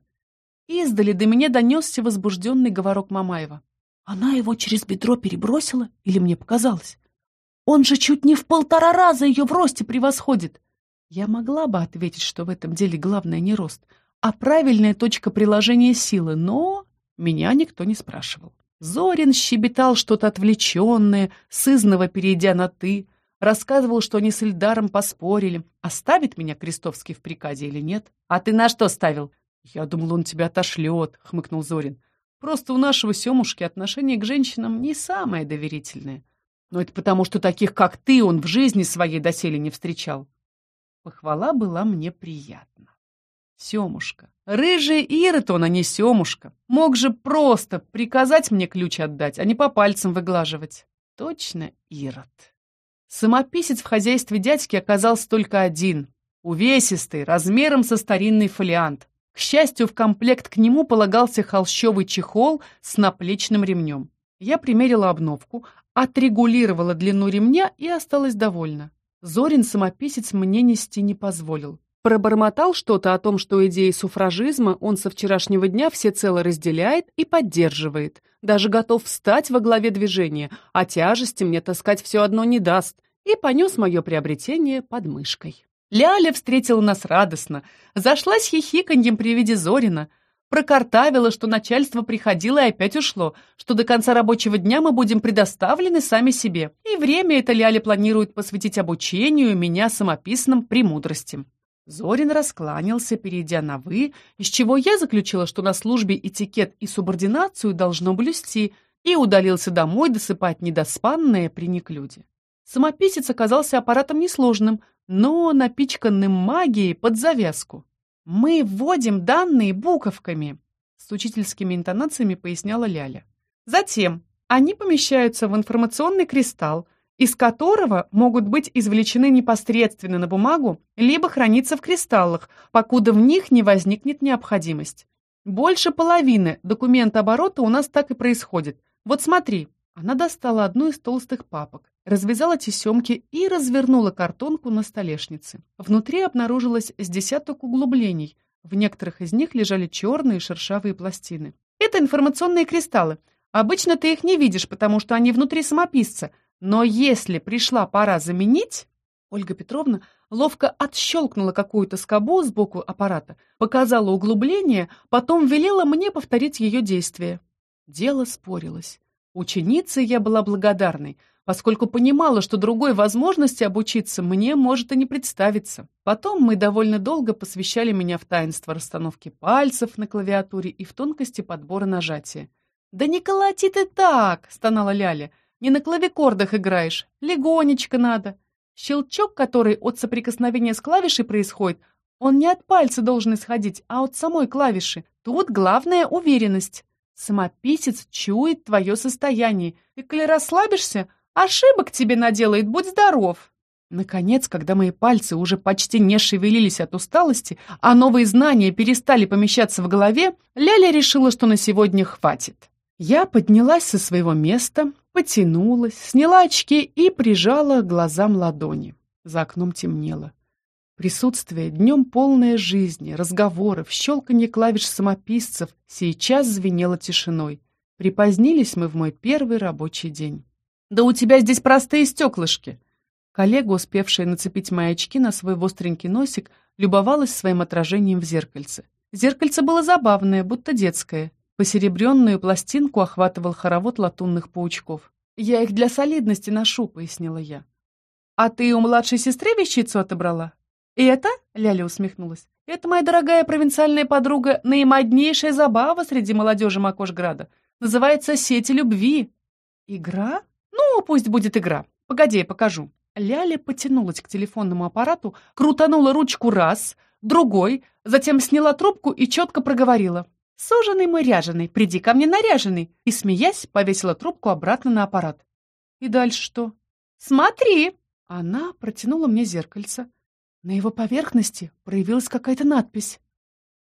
Издали до меня донесся возбужденный говорок Мамаева. Она его через бедро перебросила или мне показалось? Он же чуть не в полтора раза ее в росте превосходит. Я могла бы ответить, что в этом деле главное не рост, а правильная точка приложения силы, но меня никто не спрашивал. Зорин щебетал что-то отвлеченное, сызново перейдя на «ты», рассказывал, что они с Ильдаром поспорили, оставит меня Крестовский в приказе или нет. «А ты на что ставил?» «Я думал, он тебя отошлет», — хмыкнул Зорин. «Просто у нашего Семушки отношение к женщинам не самое доверительное. Но это потому, что таких, как ты, он в жизни своей доселе не встречал». Похвала была мне приятна. Семушка. Рыжий Ирод а не Семушка. Мог же просто приказать мне ключ отдать, а не по пальцам выглаживать. Точно Ирод. Самописец в хозяйстве дядьки оказался только один. Увесистый, размером со старинный фолиант. К счастью, в комплект к нему полагался холщовый чехол с наплечным ремнем. Я примерила обновку, отрегулировала длину ремня и осталась довольна. Зорин самописец мне нести не позволил. Пробормотал что-то о том, что идеи суфражизма он со вчерашнего дня всецело разделяет и поддерживает. Даже готов встать во главе движения, а тяжести мне таскать все одно не даст. И понес мое приобретение под мышкой. Ляля встретила нас радостно, зашлась хихиканьем при виде Зорина. Прокартавила, что начальство приходило и опять ушло, что до конца рабочего дня мы будем предоставлены сами себе. И время это Ляля планирует посвятить обучению меня самописным премудростям. Зорин раскланялся, перейдя на «вы», из чего я заключила, что на службе этикет и субординацию должно блюсти, и удалился домой досыпать недоспанное при неклюде. Самописец оказался аппаратом несложным, но напичканным магией под завязку. «Мы вводим данные буковками», — с учительскими интонациями поясняла Ляля. «Затем они помещаются в информационный кристалл, из которого могут быть извлечены непосредственно на бумагу, либо храниться в кристаллах, покуда в них не возникнет необходимость. Больше половины документа оборота у нас так и происходит. Вот смотри, она достала одну из толстых папок, развязала тесемки и развернула картонку на столешнице. Внутри обнаружилось с десяток углублений. В некоторых из них лежали черные шершавые пластины. Это информационные кристаллы. Обычно ты их не видишь, потому что они внутри самописца. Но если пришла пора заменить... Ольга Петровна ловко отщелкнула какую-то скобу сбоку аппарата, показала углубление, потом велела мне повторить ее действие. Дело спорилось. Ученице я была благодарной, поскольку понимала, что другой возможности обучиться мне может и не представиться. Потом мы довольно долго посвящали меня в таинство расстановки пальцев на клавиатуре и в тонкости подбора нажатия. «Да не колоти ты так!» — стонала Ляля. «Не на клавикордах играешь, легонечко надо. Щелчок, который от соприкосновения с клавишей происходит, он не от пальца должен исходить, а от самой клавиши. Тут главная уверенность. Самописец чует твое состояние, и коли расслабишься, ошибок тебе наделает, будь здоров. Наконец, когда мои пальцы уже почти не шевелились от усталости, а новые знания перестали помещаться в голове, Ляля решила, что на сегодня хватит. Я поднялась со своего места, потянулась, сняла очки и прижала к глазам ладони. За окном темнело. Присутствие днем полное жизни, разговоров, щелканье клавиш самописцев сейчас звенело тишиной. Припозднились мы в мой первый рабочий день. «Да у тебя здесь простые стеклышки!» Коллега, успевшая нацепить мои очки на свой востренький носик, любовалась своим отражением в зеркальце. Зеркальце было забавное, будто детское. Посеребренную пластинку охватывал хоровод латунных паучков. «Я их для солидности ношу», — пояснила я. «А ты у младшей сестры вещицу отобрала?» «Это?» — Ляля усмехнулась. «Это, моя дорогая провинциальная подруга, наимоднейшая забава среди молодежи Макошграда. Называется «Сети любви». «Игра? Ну, пусть будет игра. Погоди, я покажу». Ляля потянулась к телефонному аппарату, крутанула ручку раз, другой, затем сняла трубку и четко проговорила. «Суженый мой ряженый, приди ко мне наряженный!» И, смеясь, повесила трубку обратно на аппарат. «И дальше что?» «Смотри!» Она протянула мне зеркальце, на его поверхности проявилась какая-то надпись.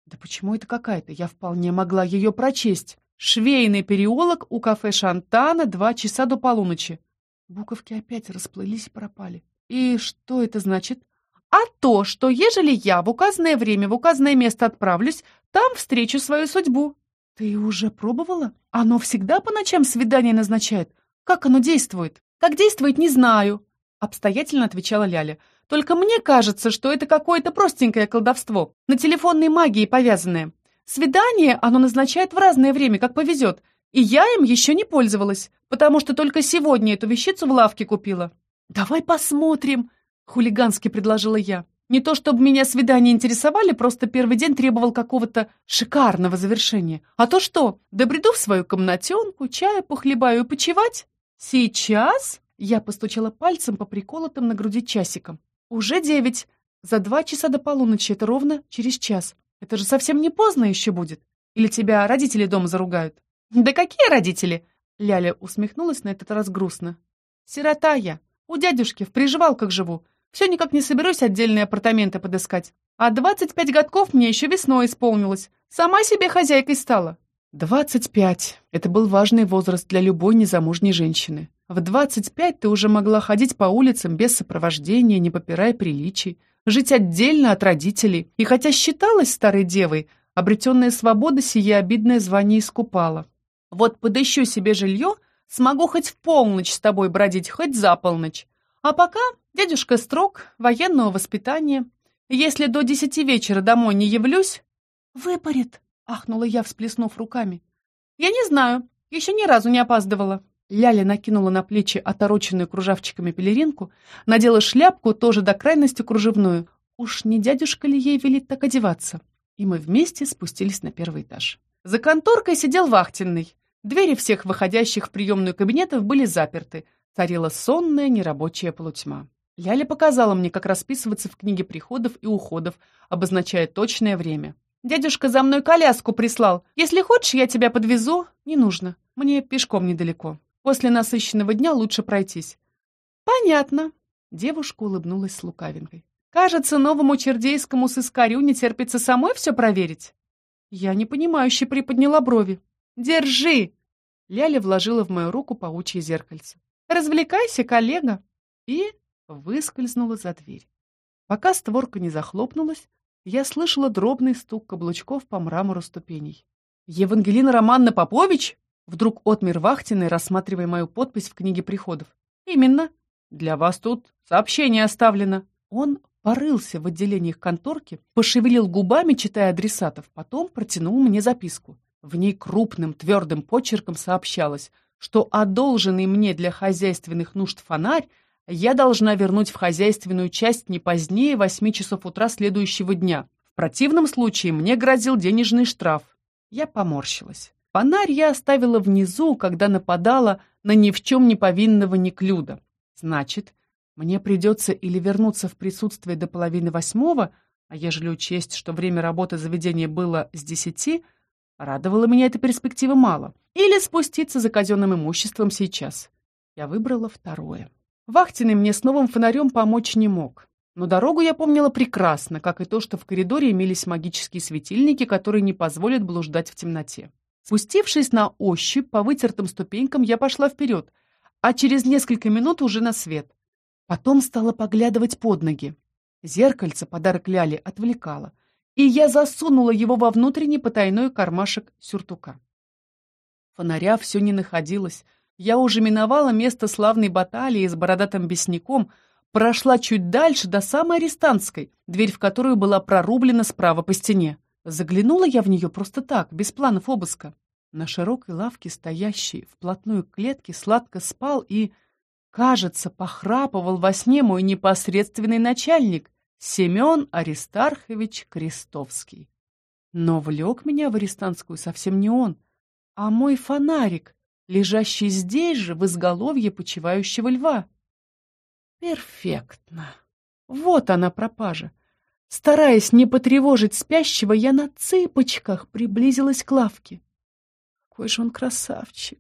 Да почему это какая-то? Я вполне могла ее прочесть. Швейный переулок у кафе Шантана два часа до полуночи. Буковки опять расплылись и пропали. И что это значит? А то, что ежели я в указанное время в указанное место отправлюсь, там встречу свою судьбу. Ты уже пробовала? Оно всегда по ночам свидание назначает. Как оно действует? Как действует, не знаю. Обстоятельно отвечала Ляля. Только мне кажется, что это какое-то простенькое колдовство, на телефонной магии повязанное. Свидание оно назначает в разное время, как повезет. И я им еще не пользовалась, потому что только сегодня эту вещицу в лавке купила. «Давай посмотрим», — хулигански предложила я. Не то чтобы меня свидания интересовали, просто первый день требовал какого-то шикарного завершения. А то что, добреду в свою комнатенку, чаю похлебаю и почевать? Сейчас? Я постучала пальцем по приколотым на груди часикам. «Уже девять. За два часа до полуночи, это ровно через час. Это же совсем не поздно еще будет. Или тебя родители дома заругают?» «Да какие родители?» Ляля усмехнулась на этот раз грустно. «Сирота я. У дядюшки в приживалках живу. Все никак не соберусь отдельные апартаменты подыскать. А двадцать пять годков мне еще весной исполнилось. Сама себе хозяйкой стала». «Двадцать пять. Это был важный возраст для любой незамужней женщины. В 25 ты уже могла ходить по улицам без сопровождения, не попирая приличий, жить отдельно от родителей, и хотя считалась старой девой, обретенная свобода сие обидное звание искупала. Вот подыщу себе жилье, смогу хоть в полночь с тобой бродить, хоть за полночь. А пока дядюшка строг, военного воспитания. Если до десяти вечера домой не явлюсь, выпарит. ахнула я, всплеснув руками. «Я не знаю, еще ни разу не опаздывала». Ляля накинула на плечи отороченную кружавчиками пелеринку, надела шляпку, тоже до крайности кружевную. Уж не дядюшка ли ей велит так одеваться? И мы вместе спустились на первый этаж. За конторкой сидел вахтенный. Двери всех выходящих в приемную кабинетов были заперты. Царила сонная нерабочая полутьма. Ляля показала мне, как расписываться в книге приходов и уходов, обозначая точное время. «Дядюшка за мной коляску прислал. Если хочешь, я тебя подвезу». «Не нужно. Мне пешком недалеко». После насыщенного дня лучше пройтись. Понятно. Девушка улыбнулась с лукавинкой. Кажется, новому чердейскому сыскарю не терпится самой все проверить. Я непонимающе приподняла брови. Держи! Ляля вложила в мою руку паучье зеркальце. Развлекайся, коллега! И выскользнула за дверь. Пока створка не захлопнулась, я слышала дробный стук каблучков по мрамору ступеней. «Евангелина Романна Попович?» Вдруг отмер вахтенный, рассматривая мою подпись в книге приходов. «Именно. Для вас тут сообщение оставлено». Он порылся в отделениях конторки, пошевелил губами, читая адресатов, потом протянул мне записку. В ней крупным твердым почерком сообщалось, что одолженный мне для хозяйственных нужд фонарь я должна вернуть в хозяйственную часть не позднее восьми часов утра следующего дня. В противном случае мне грозил денежный штраф. Я поморщилась. Фонарь я оставила внизу, когда нападала на ни в чем не повинного Неклюда. Значит, мне придется или вернуться в присутствие до половины восьмого, а ежели учесть, что время работы заведения было с десяти, радовала меня эта перспектива мало, или спуститься за казенным имуществом сейчас. Я выбрала второе. Вахтенный мне с новым фонарем помочь не мог. Но дорогу я помнила прекрасно, как и то, что в коридоре имелись магические светильники, которые не позволят блуждать в темноте. Спустившись на ощупь по вытертым ступенькам, я пошла вперед, а через несколько минут уже на свет. Потом стала поглядывать под ноги. Зеркальце, подарок Ляли, отвлекало, и я засунула его во внутренний потайной кармашек сюртука. Фонаря все не находилось. Я уже миновала место славной баталии с бородатым бесняком, прошла чуть дальше до самой арестантской, дверь в которую была прорублена справа по стене. Заглянула я в нее просто так, без планов обыска. На широкой лавке, стоящей вплотную к клетке, сладко спал и, кажется, похрапывал во сне мой непосредственный начальник, Семен Аристархович Крестовский. Но влек меня в арестантскую совсем не он, а мой фонарик, лежащий здесь же, в изголовье почивающего льва. Перфектно. Вот она пропажа. Стараясь не потревожить спящего, я на цыпочках приблизилась к лавке. Какой же он красавчик!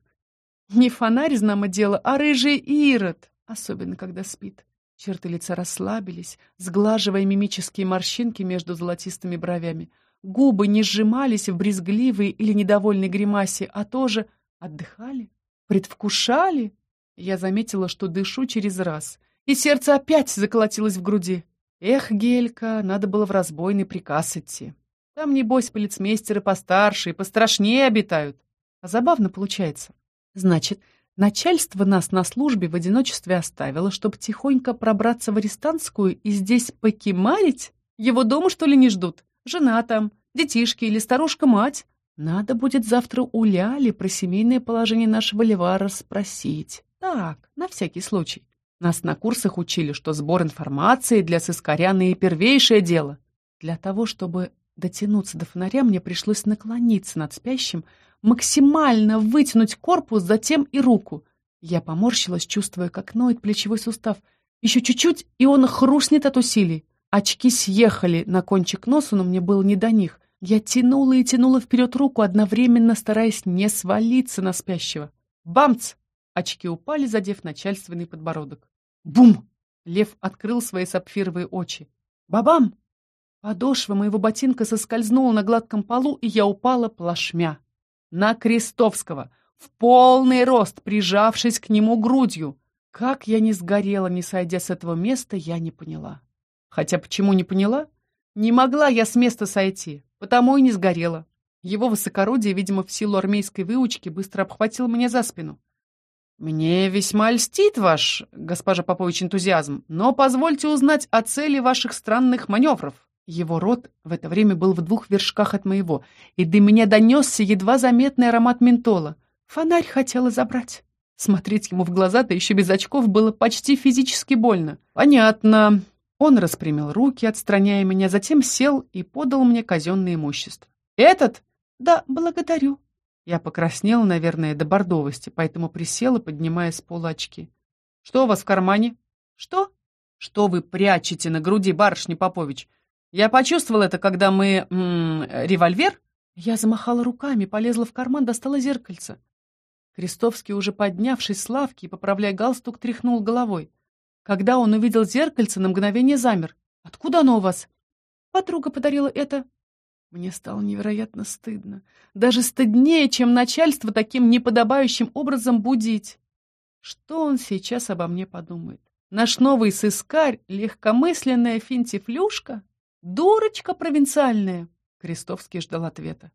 Не фонарь, знамо дело, а рыжий ирод, особенно когда спит. Черты лица расслабились, сглаживая мимические морщинки между золотистыми бровями. Губы не сжимались в брезгливой или недовольной гримасе, а тоже отдыхали, предвкушали. Я заметила, что дышу через раз, и сердце опять заколотилось в груди. Эх, Гелька, надо было в разбойный приказ идти. Там, небось, полицмейстеры постарше и пострашнее обитают. А забавно получается. Значит, начальство нас на службе в одиночестве оставило, чтобы тихонько пробраться в арестантскую и здесь покемарить? Его дома, что ли, не ждут? Жена там, детишки или старушка-мать? Надо будет завтра у Ляли про семейное положение нашего Левара расспросить. Так, на всякий случай. Нас на курсах учили, что сбор информации для сыскаря наипервейшее дело. Для того, чтобы дотянуться до фонаря, мне пришлось наклониться над спящим, максимально вытянуть корпус, затем и руку. Я поморщилась, чувствуя, как ноет плечевой сустав. Еще чуть-чуть, и он хрустнет от усилий. Очки съехали на кончик носа, но мне было не до них. Я тянула и тянула вперед руку, одновременно стараясь не свалиться на спящего. Бамц! Очки упали, задев начальственный подбородок. Бум! Лев открыл свои сапфировые очи. Бабам! Подошва моего ботинка соскользнула на гладком полу, и я упала плашмя. На Крестовского, в полный рост, прижавшись к нему грудью. Как я не сгорела, не сойдя с этого места, я не поняла. Хотя почему не поняла? Не могла я с места сойти, потому и не сгорела. Его высокородие, видимо, в силу армейской выучки, быстро обхватил меня за спину. «Мне весьма льстит ваш, госпожа Попович, энтузиазм, но позвольте узнать о цели ваших странных маневров». Его рот в это время был в двух вершках от моего, и до меня донесся едва заметный аромат ментола. Фонарь хотела забрать. Смотреть ему в глаза-то еще без очков было почти физически больно. Понятно. Он распрямил руки, отстраняя меня, затем сел и подал мне казенное имущество. «Этот?» «Да, благодарю». Я покраснела, наверное, до бордовости, поэтому присела, поднимая с пола очки. «Что у вас в кармане?» «Что?» «Что вы прячете на груди, барышня Попович? Я почувствовал это, когда мы... М -м, револьвер?» Я замахала руками, полезла в карман, достала зеркальце. Крестовский, уже поднявшись с лавки и поправляя галстук, тряхнул головой. Когда он увидел зеркальце, на мгновение замер. «Откуда оно у вас?» «Подруга подарила это». Мне стало невероятно стыдно. Даже стыднее, чем начальство таким неподобающим образом будить. Что он сейчас обо мне подумает? Наш новый сыскарь, легкомысленная финтифлюшка? Дурочка провинциальная? Крестовский ждал ответа.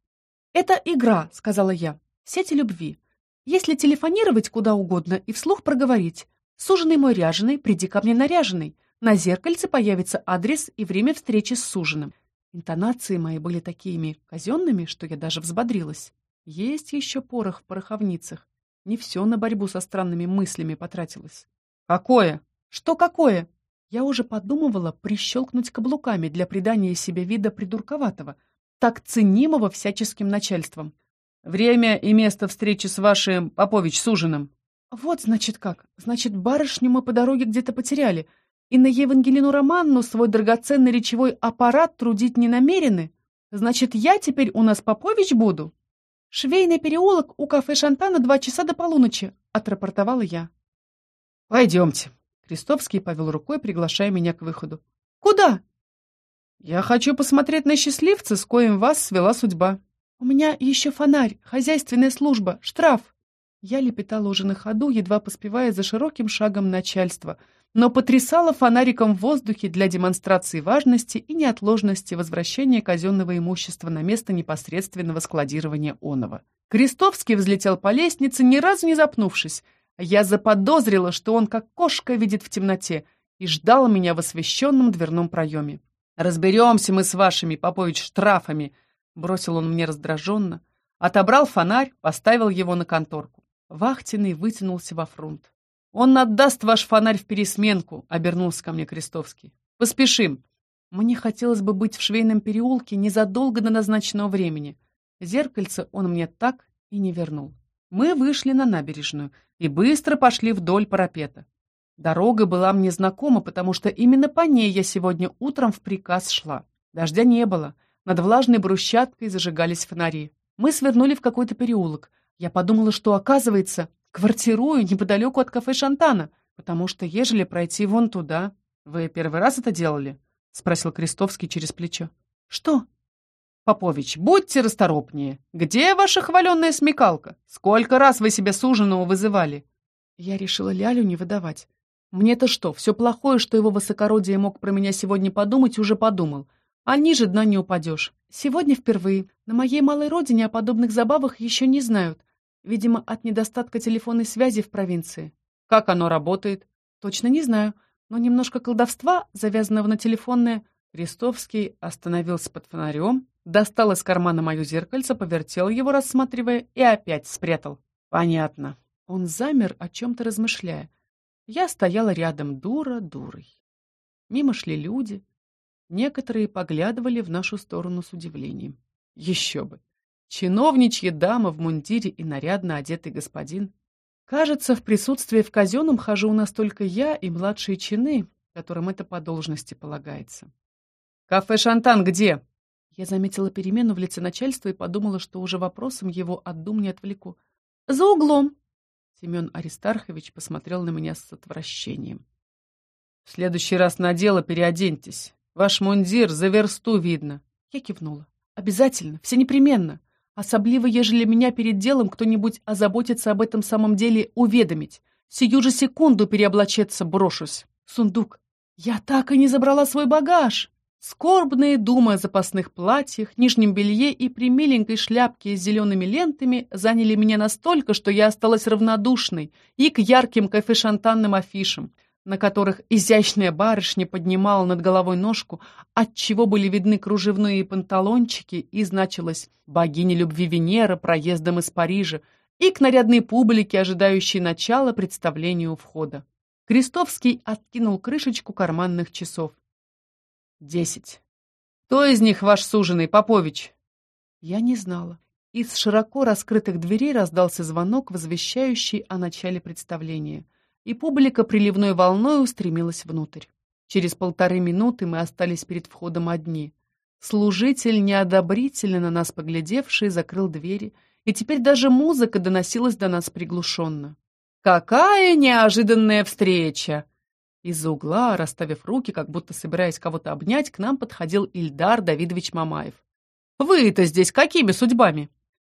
«Это игра», — сказала я. «Сети любви. Если телефонировать куда угодно и вслух проговорить «Суженый мой ряженый, приди ко мне наряженный», на зеркальце появится адрес и время встречи с суженым. Интонации мои были такими казенными, что я даже взбодрилась. Есть еще порох в пороховницах. Не все на борьбу со странными мыслями потратилось. «Какое?» «Что какое?» Я уже подумывала прищелкнуть каблуками для придания себе вида придурковатого, так ценимого всяческим начальством. Время и место встречи с вашим Попович Сужиным. Вот, значит, как. Значит, барышню мы по дороге где-то потеряли, и на Евангелину Романну свой драгоценный речевой аппарат трудить не намерены. Значит, я теперь у нас Попович буду? Швейный переулок у кафе Шантана два часа до полуночи, отрапортовала я. Пойдемте. Крестовский повел рукой, приглашая меня к выходу. Куда? Я хочу посмотреть на счастливца, с коим вас свела судьба. «У меня еще фонарь, хозяйственная служба, штраф!» Я лепетала уже на ходу, едва поспевая за широким шагом начальства, но потрясала фонариком в воздухе для демонстрации важности и неотложности возвращения казенного имущества на место непосредственного складирования оного. Крестовский взлетел по лестнице, ни разу не запнувшись. Я заподозрила, что он как кошка видит в темноте, и ждал меня в освещенном дверном проеме. «Разберемся мы с вашими, Попович, штрафами», Бросил он мне раздраженно, отобрал фонарь, поставил его на конторку. Вахтенный вытянулся во фронт. «Он отдаст ваш фонарь в пересменку», — обернулся ко мне Крестовский. «Поспешим». Мне хотелось бы быть в швейном переулке незадолго до назначенного времени. Зеркальце он мне так и не вернул. Мы вышли на набережную и быстро пошли вдоль парапета. Дорога была мне знакома, потому что именно по ней я сегодня утром в приказ шла. Дождя не было, над влажной брусчаткой зажигались фонари. Мы свернули в какой-то переулок. Я подумала, что, оказывается, квартирую неподалеку от кафе Шантана, потому что, ежели пройти вон туда... Вы первый раз это делали? — спросил Крестовский через плечо. «Что?» «Попович, будьте расторопнее. Где ваша хваленная смекалка? Сколько раз вы себе суженого вызывали?» Я решила Лялю не выдавать. Мне-то что, все плохое, что его высокородие мог про меня сегодня подумать, уже подумал. А ниже дна не упадешь. Сегодня впервые. На моей малой родине о подобных забавах еще не знают. Видимо, от недостатка телефонной связи в провинции. Как оно работает? Точно не знаю. Но немножко колдовства, завязанного на телефонное... Крестовский остановился под фонарем, достал из кармана мое зеркальце, повертел его, рассматривая, и опять спрятал. Понятно. Он замер, о чем-то размышляя. Я стояла рядом, дура дурой. Мимо шли люди. Некоторые поглядывали в нашу сторону с удивлением. Еще бы! Чиновничья дама в мундире и нарядно одетый господин. Кажется, в присутствии в казенном хожу у нас только я и младшие чины, которым это по должности полагается. «Кафе «Шантан» где?» Я заметила перемену в лице начальства и подумала, что уже вопросом его от дум не отвлеку. «За углом!» Семен Аристархович посмотрел на меня с отвращением. «В следующий раз на дело переоденьтесь. Ваш мундир за версту видно. Я кивнула. Обязательно, все непременно. Особливо, ежели меня перед делом кто-нибудь озаботится об этом самом деле уведомить. Сию же секунду переоблачиться брошусь. Сундук. Я так и не забрала свой багаж. Скорбные думы о запасных платьях, нижнем белье и примиленькой шляпке с зелеными лентами заняли меня настолько, что я осталась равнодушной и к ярким кафе-шантанным афишам, на которых изящная барышня поднимала над головой ножку, отчего были видны кружевные панталончики, и значилось «Богиня любви Венера проездом из Парижа», и к нарядной публике, ожидающей начала представления у входа. Крестовский откинул крышечку карманных часов. «Десять. Кто из них ваш суженый, Попович?» Я не знала. Из широко раскрытых дверей раздался звонок, возвещающий о начале представления и публика приливной волной устремилась внутрь. Через полторы минуты мы остались перед входом одни. Служитель, неодобрительно на нас поглядевший, закрыл двери, и теперь даже музыка доносилась до нас приглушенно. «Какая неожиданная встреча!» Из-за угла, расставив руки, как будто собираясь кого-то обнять, к нам подходил Ильдар Давидович Мамаев. «Вы-то здесь какими судьбами?»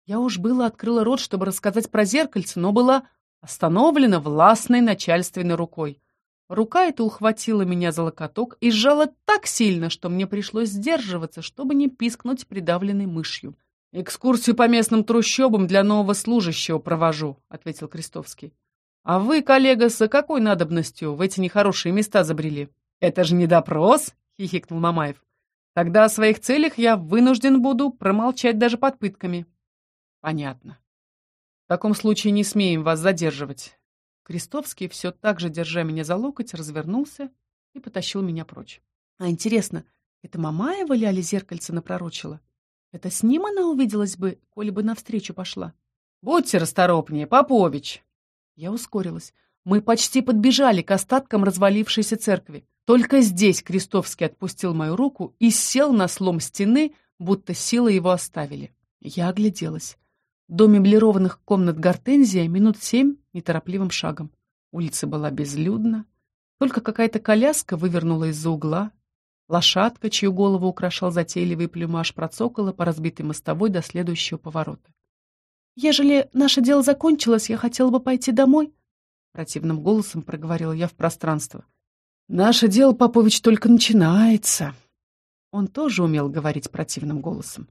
Я уж было открыла рот, чтобы рассказать про зеркальце, но была остановлена властной начальственной рукой. Рука эта ухватила меня за локоток и сжала так сильно, что мне пришлось сдерживаться, чтобы не пискнуть придавленной мышью. «Экскурсию по местным трущобам для нового служащего провожу», — ответил Крестовский. «А вы, коллега, с какой надобностью в эти нехорошие места забрели?» «Это же не допрос», — хихикнул Мамаев. «Тогда о своих целях я вынужден буду промолчать даже под пытками». «Понятно. В таком случае не смеем вас задерживать. Крестовский, все так же держа меня за локоть, развернулся и потащил меня прочь. А интересно, это Мамаева ли Али зеркальце напророчила? Это с ним она увиделась бы, коли бы навстречу пошла? Будьте расторопнее, Попович! Я ускорилась. Мы почти подбежали к остаткам развалившейся церкви. Только здесь Крестовский отпустил мою руку и сел на слом стены, будто силы его оставили. Я огляделась. До меблированных комнат Гортензия минут семь неторопливым шагом. Улица была безлюдна. Только какая-то коляска вывернула из-за угла. Лошадка, чью голову украшал затейливый плюмаж, процокала по разбитой мостовой до следующего поворота. «Ежели наше дело закончилось, я хотела бы пойти домой», противным голосом проговорила я в пространство. «Наше дело, Попович, только начинается». Он тоже умел говорить противным голосом.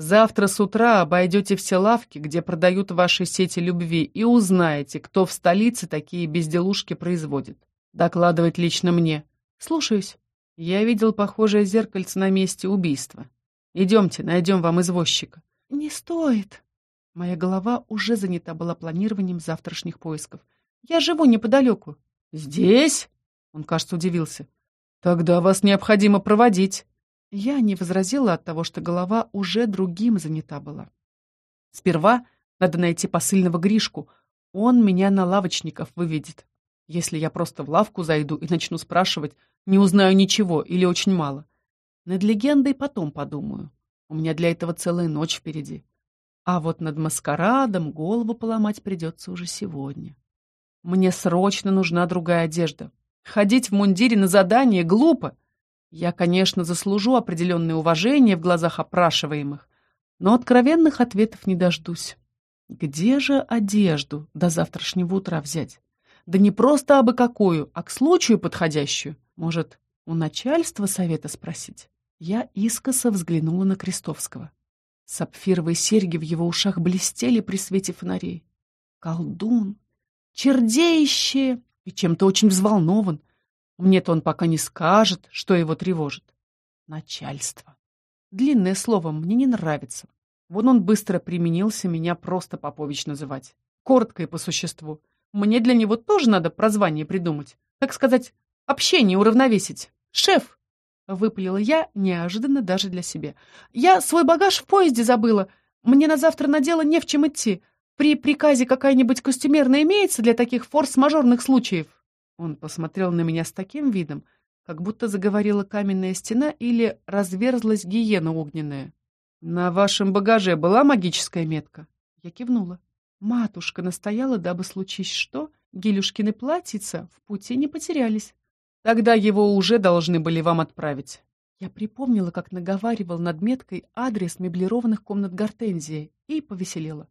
Завтра с утра обойдете все лавки, где продают ваши сети любви, и узнаете, кто в столице такие безделушки производит. Докладывать лично мне. Слушаюсь. Я видел похожее зеркальце на месте убийства. Идемте, найдем вам извозчика. Не стоит. Моя голова уже занята была планированием завтрашних поисков. Я живу неподалеку. Здесь? Он, кажется, удивился. Тогда вас необходимо проводить. Я не возразила от того, что голова уже другим занята была. Сперва надо найти посыльного Гришку. Он меня на лавочников выведет. Если я просто в лавку зайду и начну спрашивать, не узнаю ничего или очень мало. Над легендой потом подумаю. У меня для этого целая ночь впереди. А вот над маскарадом голову поломать придется уже сегодня. Мне срочно нужна другая одежда. Ходить в мундире на задание глупо. Я, конечно, заслужу определенное уважение в глазах опрашиваемых, но откровенных ответов не дождусь. Где же одежду до завтрашнего утра взять? Да не просто абы какую, а к случаю подходящую. Может, у начальства совета спросить? Я искоса взглянула на Крестовского. Сапфировые серьги в его ушах блестели при свете фонарей. Колдун, чердеище и чем-то очень взволнован. Мне-то он пока не скажет, что его тревожит. Начальство. Длинное слово мне не нравится. Вон он быстро применился меня просто Попович называть. Коротко и по существу. Мне для него тоже надо прозвание придумать. Так сказать, общение уравновесить. Шеф! Выпалила я, неожиданно даже для себя. Я свой багаж в поезде забыла. Мне на завтра на дело не в чем идти. При приказе какая-нибудь костюмерная имеется для таких форс-мажорных случаев? Он посмотрел на меня с таким видом, как будто заговорила каменная стена или разверзлась гиена огненная. «На вашем багаже была магическая метка?» Я кивнула. Матушка настояла, дабы случись что, Гелюшкины платьица в пути не потерялись. Тогда его уже должны были вам отправить. Я припомнила, как наговаривал над меткой адрес меблированных комнат Гортензии и повеселела.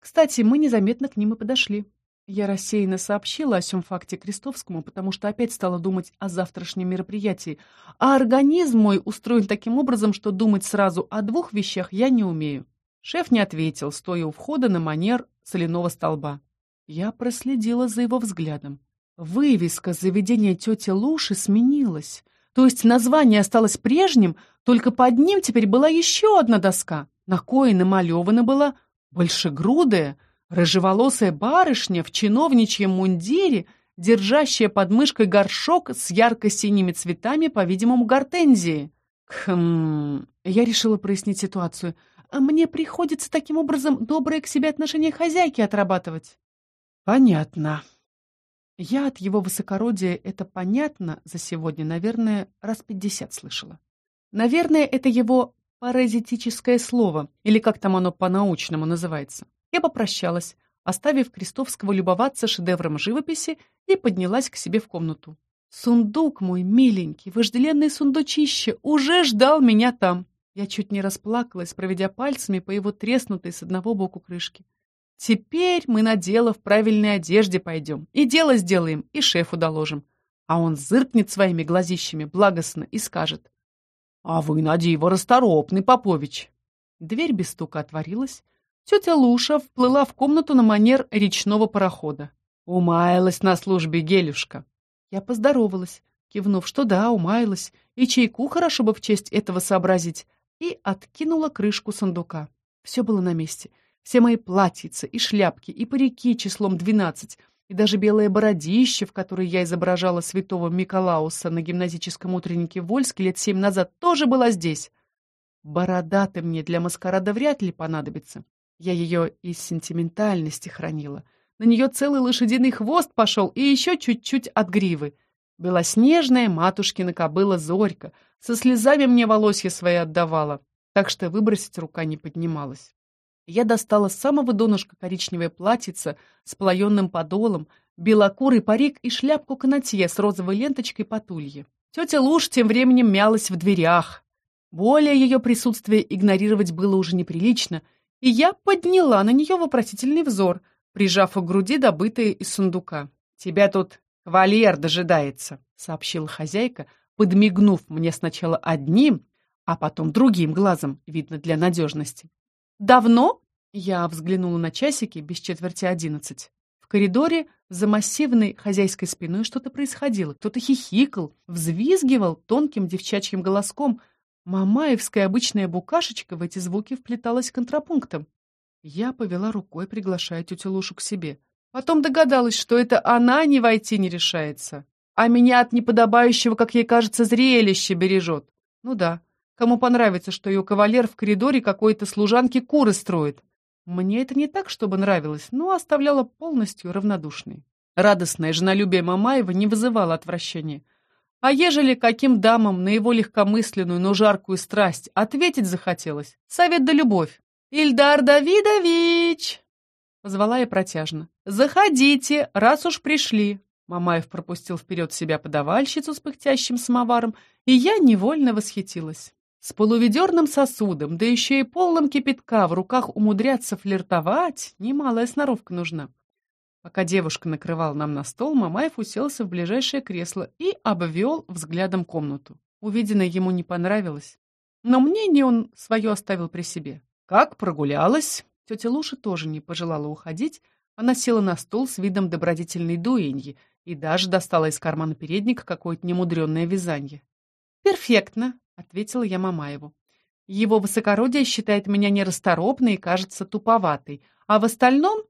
Кстати, мы незаметно к ним и подошли. Я рассеянно сообщила о сём факте Крестовскому, потому что опять стала думать о завтрашнем мероприятии, а организм мой устроен таким образом, что думать сразу о двух вещах я не умею. Шеф не ответил, стоя у входа на манер соляного столба. Я проследила за его взглядом. Вывеска заведения тети Луши сменилась. То есть название осталось прежним, только под ним теперь была еще одна доска. На кое намалевана была большегрудая, рыжеволосая барышня в чиновничьем мундире, держащая под мышкой горшок с ярко-синими цветами, по-видимому, гортензии. Хм... Я решила прояснить ситуацию. Мне приходится таким образом доброе к себе отношение хозяйки отрабатывать. Понятно. Я от его высокородия это понятно за сегодня, наверное, раз пятьдесят слышала. Наверное, это его паразитическое слово, или как там оно по-научному называется. Я попрощалась, оставив Крестовского любоваться шедевром живописи и поднялась к себе в комнату. Сундук мой миленький, вожделенный сундучище, уже ждал меня там. Я чуть не расплакалась, проведя пальцами по его треснутой с одного боку крышке. Теперь мы на дело в правильной одежде пойдем, и дело сделаем, и шефу доложим. А он зыркнет своими глазищами благостно и скажет. «А вы, Надеева, расторопный, Попович!» Дверь без стука отворилась. Тетя Луша вплыла в комнату на манер речного парохода. Умаялась на службе Гелюшка. Я поздоровалась, кивнув, что да, умаялась, и чайку хорошо бы в честь этого сообразить, и откинула крышку сундука. Все было на месте. Все мои платьица и шляпки, и парики числом двенадцать, и даже белое бородище, в которой я изображала святого Миколауса на гимназическом утреннике в Вольске лет семь назад, тоже была здесь. Борода-то мне для маскарада вряд ли понадобится. Я ее из сентиментальности хранила. На нее целый лошадиный хвост пошел и еще чуть-чуть от гривы. Белоснежная матушкина кобыла Зорька со слезами мне волосья свои отдавала, так что выбросить рука не поднималась. Я достала с самого донышка коричневое платьице с плаенным подолом, белокурый парик и шляпку канатье с розовой ленточкой по тулье. Тетя Луж тем временем мялась в дверях. Более ее присутствие игнорировать было уже неприлично, и я подняла на нее вопросительный взор — прижав к груди добытые из сундука. «Тебя тут кавальер дожидается», — сообщила хозяйка, подмигнув мне сначала одним, а потом другим глазом, видно, для надежности. «Давно?» — я взглянула на часики без четверти одиннадцать. В коридоре за массивной хозяйской спиной что-то происходило. Кто-то хихикал, взвизгивал тонким девчачьим голоском. Мамаевская обычная букашечка в эти звуки вплеталась контрапунктом. Я повела рукой, приглашая тетю Лушу к себе. Потом догадалась, что это она не войти не решается, а меня от неподобающего, как ей кажется, зрелища бережет. Ну да, кому понравится, что ее кавалер в коридоре какой-то служанки куры строит. Мне это не так, чтобы нравилось, но оставляло полностью равнодушной. Радостное женолюбие Мамаева не вызывало отвращения. А ежели каким дамам на его легкомысленную, но жаркую страсть ответить захотелось, совет да любовь. «Ильдар Давидович!» Позвала я протяжно. «Заходите, раз уж пришли!» Мамаев пропустил вперед себя подавальщицу с пыхтящим самоваром, и я невольно восхитилась. С полуведерным сосудом, да еще и полным кипятка в руках умудряться флиртовать, немалая сноровка нужна. Пока девушка накрывала нам на стол, Мамаев уселся в ближайшее кресло и обвел взглядом комнату. Увиденное ему не понравилось, но мнение он свое оставил при себе. «Как прогулялась?» Тетя Луша тоже не пожелала уходить. Она села на стул с видом добродетельной дуэньи и даже достала из кармана передника какое-то немудренное вязание. «Перфектно», — ответила я Мамаеву. «Его высокородие считает меня нерасторопной и кажется туповатой, а в остальном...»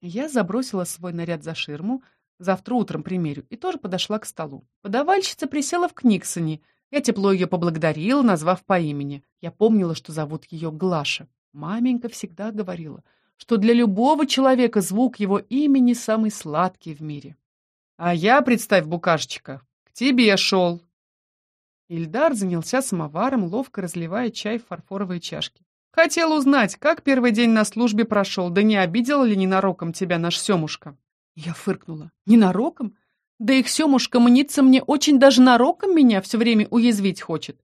Я забросила свой наряд за ширму, завтра утром примерю, и тоже подошла к столу. Подавальщица присела в Книксоне. Я тепло ее поблагодарила, назвав по имени. Я помнила, что зовут ее Глаша. Маменька всегда говорила, что для любого человека звук его имени самый сладкий в мире. А я, представь, букашечка, к тебе шел. Ильдар занялся самоваром, ловко разливая чай в фарфоровые чашки. Хотел узнать, как первый день на службе прошел, да не обидел ли ненароком тебя наш Семушка? Я фыркнула. Ненароком? Да их Семушка мнится мне очень даже нароком меня все время уязвить хочет.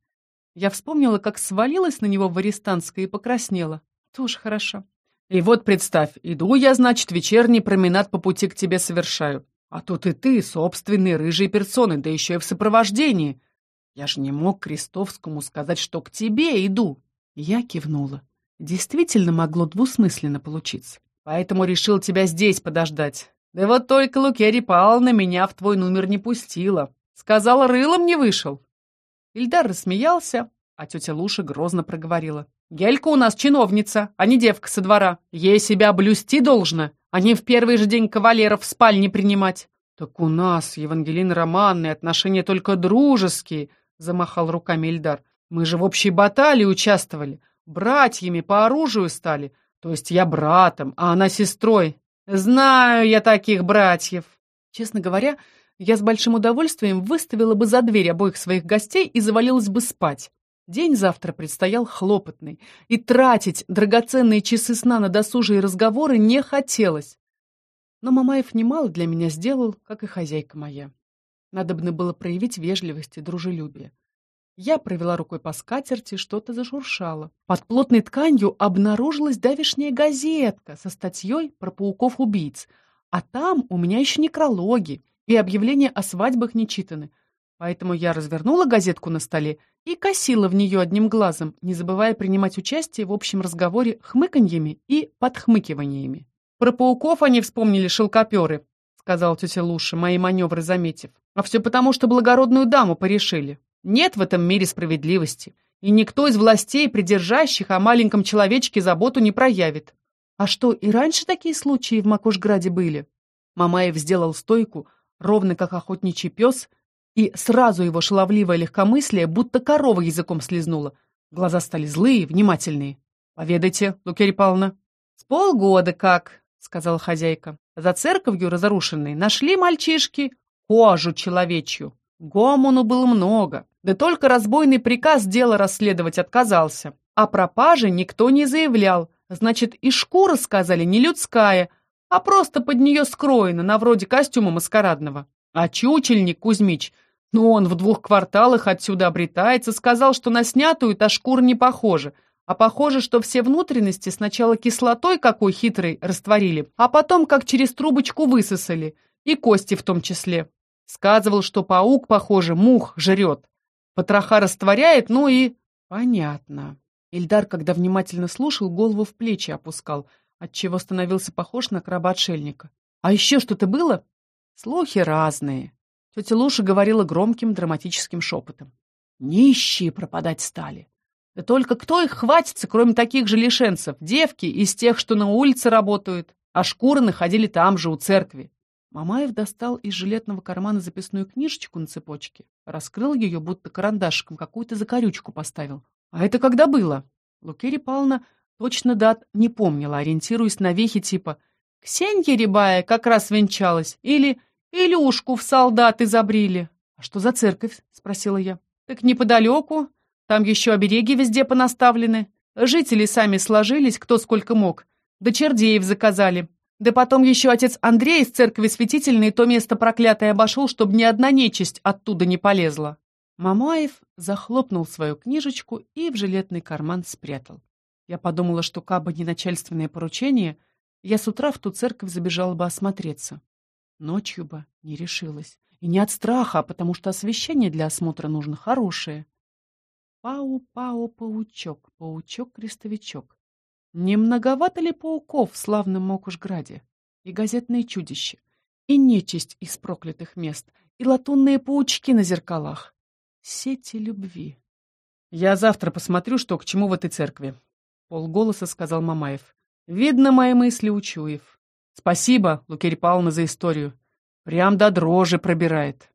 Я вспомнила, как свалилась на него в Арестанской и покраснела. Тоже хорошо. И вот представь, иду я, значит, вечерний променад по пути к тебе совершаю. А тут и ты, собственные рыжие персоны, да еще и в сопровождении. Я же не мог Крестовскому сказать, что к тебе иду. Я кивнула. Действительно могло двусмысленно получиться. Поэтому решил тебя здесь подождать. Да вот только Лукерья Павловна меня в твой номер не пустила. Сказала, рылом не вышел. Ильдар рассмеялся, а тетя Луша грозно проговорила. Гелька у нас чиновница, а не девка со двора. Ей себя блюсти должна, а не в первый же день кавалеров в спальне принимать. Так у нас, Евангелина Романной, отношения только дружеские, замахал руками Ильдар. Мы же в общей баталии участвовали, братьями по оружию стали. То есть я братом, а она сестрой. Знаю я таких братьев. Честно говоря, я с большим удовольствием выставила бы за дверь обоих своих гостей и завалилась бы спать. День завтра предстоял хлопотный, и тратить драгоценные часы сна на досужие разговоры не хотелось. Но Мамаев немало для меня сделал, как и хозяйка моя. Надобно было проявить вежливость и дружелюбие. Я провела рукой по скатерти, что-то зашуршало. Под плотной тканью обнаружилась давишняя газетка со статьей про пауков-убийц, а там у меня еще некрологи и объявления о свадьбах не читаны — Поэтому я развернула газетку на столе и косила в нее одним глазом, не забывая принимать участие в общем разговоре хмыканьями и подхмыкиваниями. «Про пауков они вспомнили шелкоперы», — сказал тетя Луша, мои маневры заметив. «А все потому, что благородную даму порешили. Нет в этом мире справедливости, и никто из властей, придержащих о маленьком человечке заботу не проявит. А что, и раньше такие случаи в Макушграде были?» Мамаев сделал стойку, ровно как охотничий пес — и сразу его шаловливое легкомыслие будто корова языком слезнула. Глаза стали злые, внимательные. «Поведайте, Лукерья Павловна». «С полгода как», — сказала хозяйка. «За церковью разрушенной нашли мальчишки кожу человечью. Гомону было много. Да только разбойный приказ дело расследовать отказался. А пропаже никто не заявлял. Значит, и шкура, сказали, не людская, а просто под нее скроена, на вроде костюма маскарадного. А чучельник Кузьмич, ну он в двух кварталах отсюда обретается, сказал, что на снятую-то шкура не похожа, а похоже, что все внутренности сначала кислотой какой хитрой растворили, а потом как через трубочку высосали, и кости в том числе. Сказывал, что паук, похоже, мух жрет. Потроха растворяет, ну и... Понятно. Ильдар, когда внимательно слушал, голову в плечи опускал, отчего становился похож на краба-отшельника. А еще что-то было? Слухи разные. Тетя Луша говорила громким драматическим шепотом. Нищие пропадать стали. Да только кто их хватится, кроме таких же лишенцев? Девки из тех, что на улице работают. А шкуры находили там же, у церкви. Мамаев достал из жилетного кармана записную книжечку на цепочке, раскрыл ее, будто карандашиком, какую-то закорючку поставил. А это когда было? Лукерья Павловна точно дат не помнила, ориентируясь на вехи типа «Ксенья Рябая как раз венчалась» или «Илюшку в солдаты забрили». «А что за церковь?» — спросила я. «Так неподалеку. Там еще обереги везде понаставлены. Жители сами сложились, кто сколько мог. Да чердеев заказали. Да потом еще отец Андрей из церкви святительной то место проклятое обошел, чтобы ни одна нечисть оттуда не полезла». Мамаев захлопнул свою книжечку и в жилетный карман спрятал. Я подумала, что кабы не начальственное поручение — я с утра в ту церковь забежала бы осмотреться. Ночью бы не решилась. И не от страха, а потому что освещение для осмотра нужно хорошее. Пау-пау, паучок, паучок-крестовичок. Не многовато ли пауков в славном Мокушграде? И газетные чудища, и нечисть из проклятых мест, и латунные паучки на зеркалах. Сети любви. «Я завтра посмотрю, что к чему в этой церкви», — полголоса сказал Мамаев. Видно, мои мысли учуев. Спасибо, Лукерь Павловна, за историю. Прям до дрожи пробирает.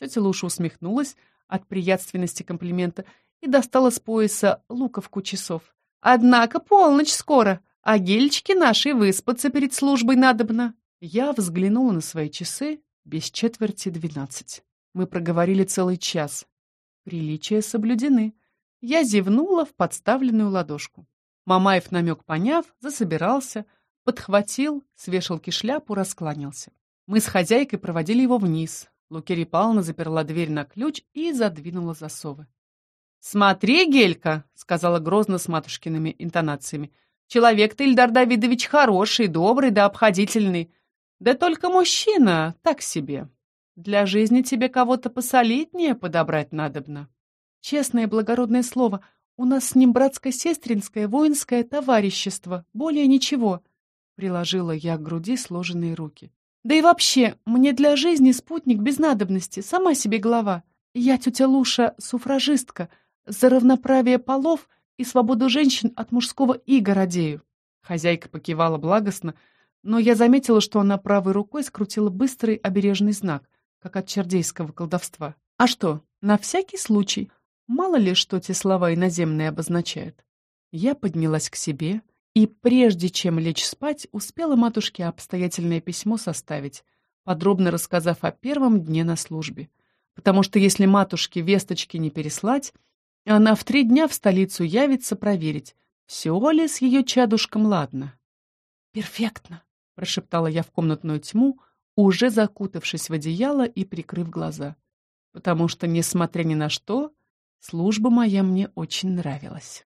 Тетя Луша усмехнулась от приятственности комплимента и достала с пояса луковку часов. Однако полночь скоро, а гельчики наши выспаться перед службой надобно. Я взглянула на свои часы без четверти двенадцать. Мы проговорили целый час. Приличия соблюдены. Я зевнула в подставленную ладошку. Мамаев намек поняв, засобирался, подхватил с вешалки шляпу, раскланялся. Мы с хозяйкой проводили его вниз. Лукерья Павловна заперла дверь на ключ и задвинула засовы. «Смотри, Гелька!» — сказала грозно с матушкиными интонациями. «Человек-то, Ильдар Давидович, хороший, добрый да обходительный. Да только мужчина так себе. Для жизни тебе кого-то посолиднее подобрать надобно». Честное благородное слово, у нас с ним братско-сестринское воинское товарищество, более ничего. Приложила я к груди сложенные руки. Да и вообще, мне для жизни спутник без надобности, сама себе глава. Я, тетя Луша, суфражистка, за равноправие полов и свободу женщин от мужского ига радею. Хозяйка покивала благостно, но я заметила, что она правой рукой скрутила быстрый обережный знак, как от чердейского колдовства. А что, на всякий случай, мало ли что те слова иноземные обозначают. Я поднялась к себе и, прежде чем лечь спать, успела матушке обстоятельное письмо составить, подробно рассказав о первом дне на службе. Потому что если матушке весточки не переслать, она в три дня в столицу явится проверить, все ли с ее чадушком ладно. «Перфектно», — прошептала я в комнатную тьму, уже закутавшись в одеяло и прикрыв глаза. Потому что, несмотря ни на что, служба моя мне очень нравилась.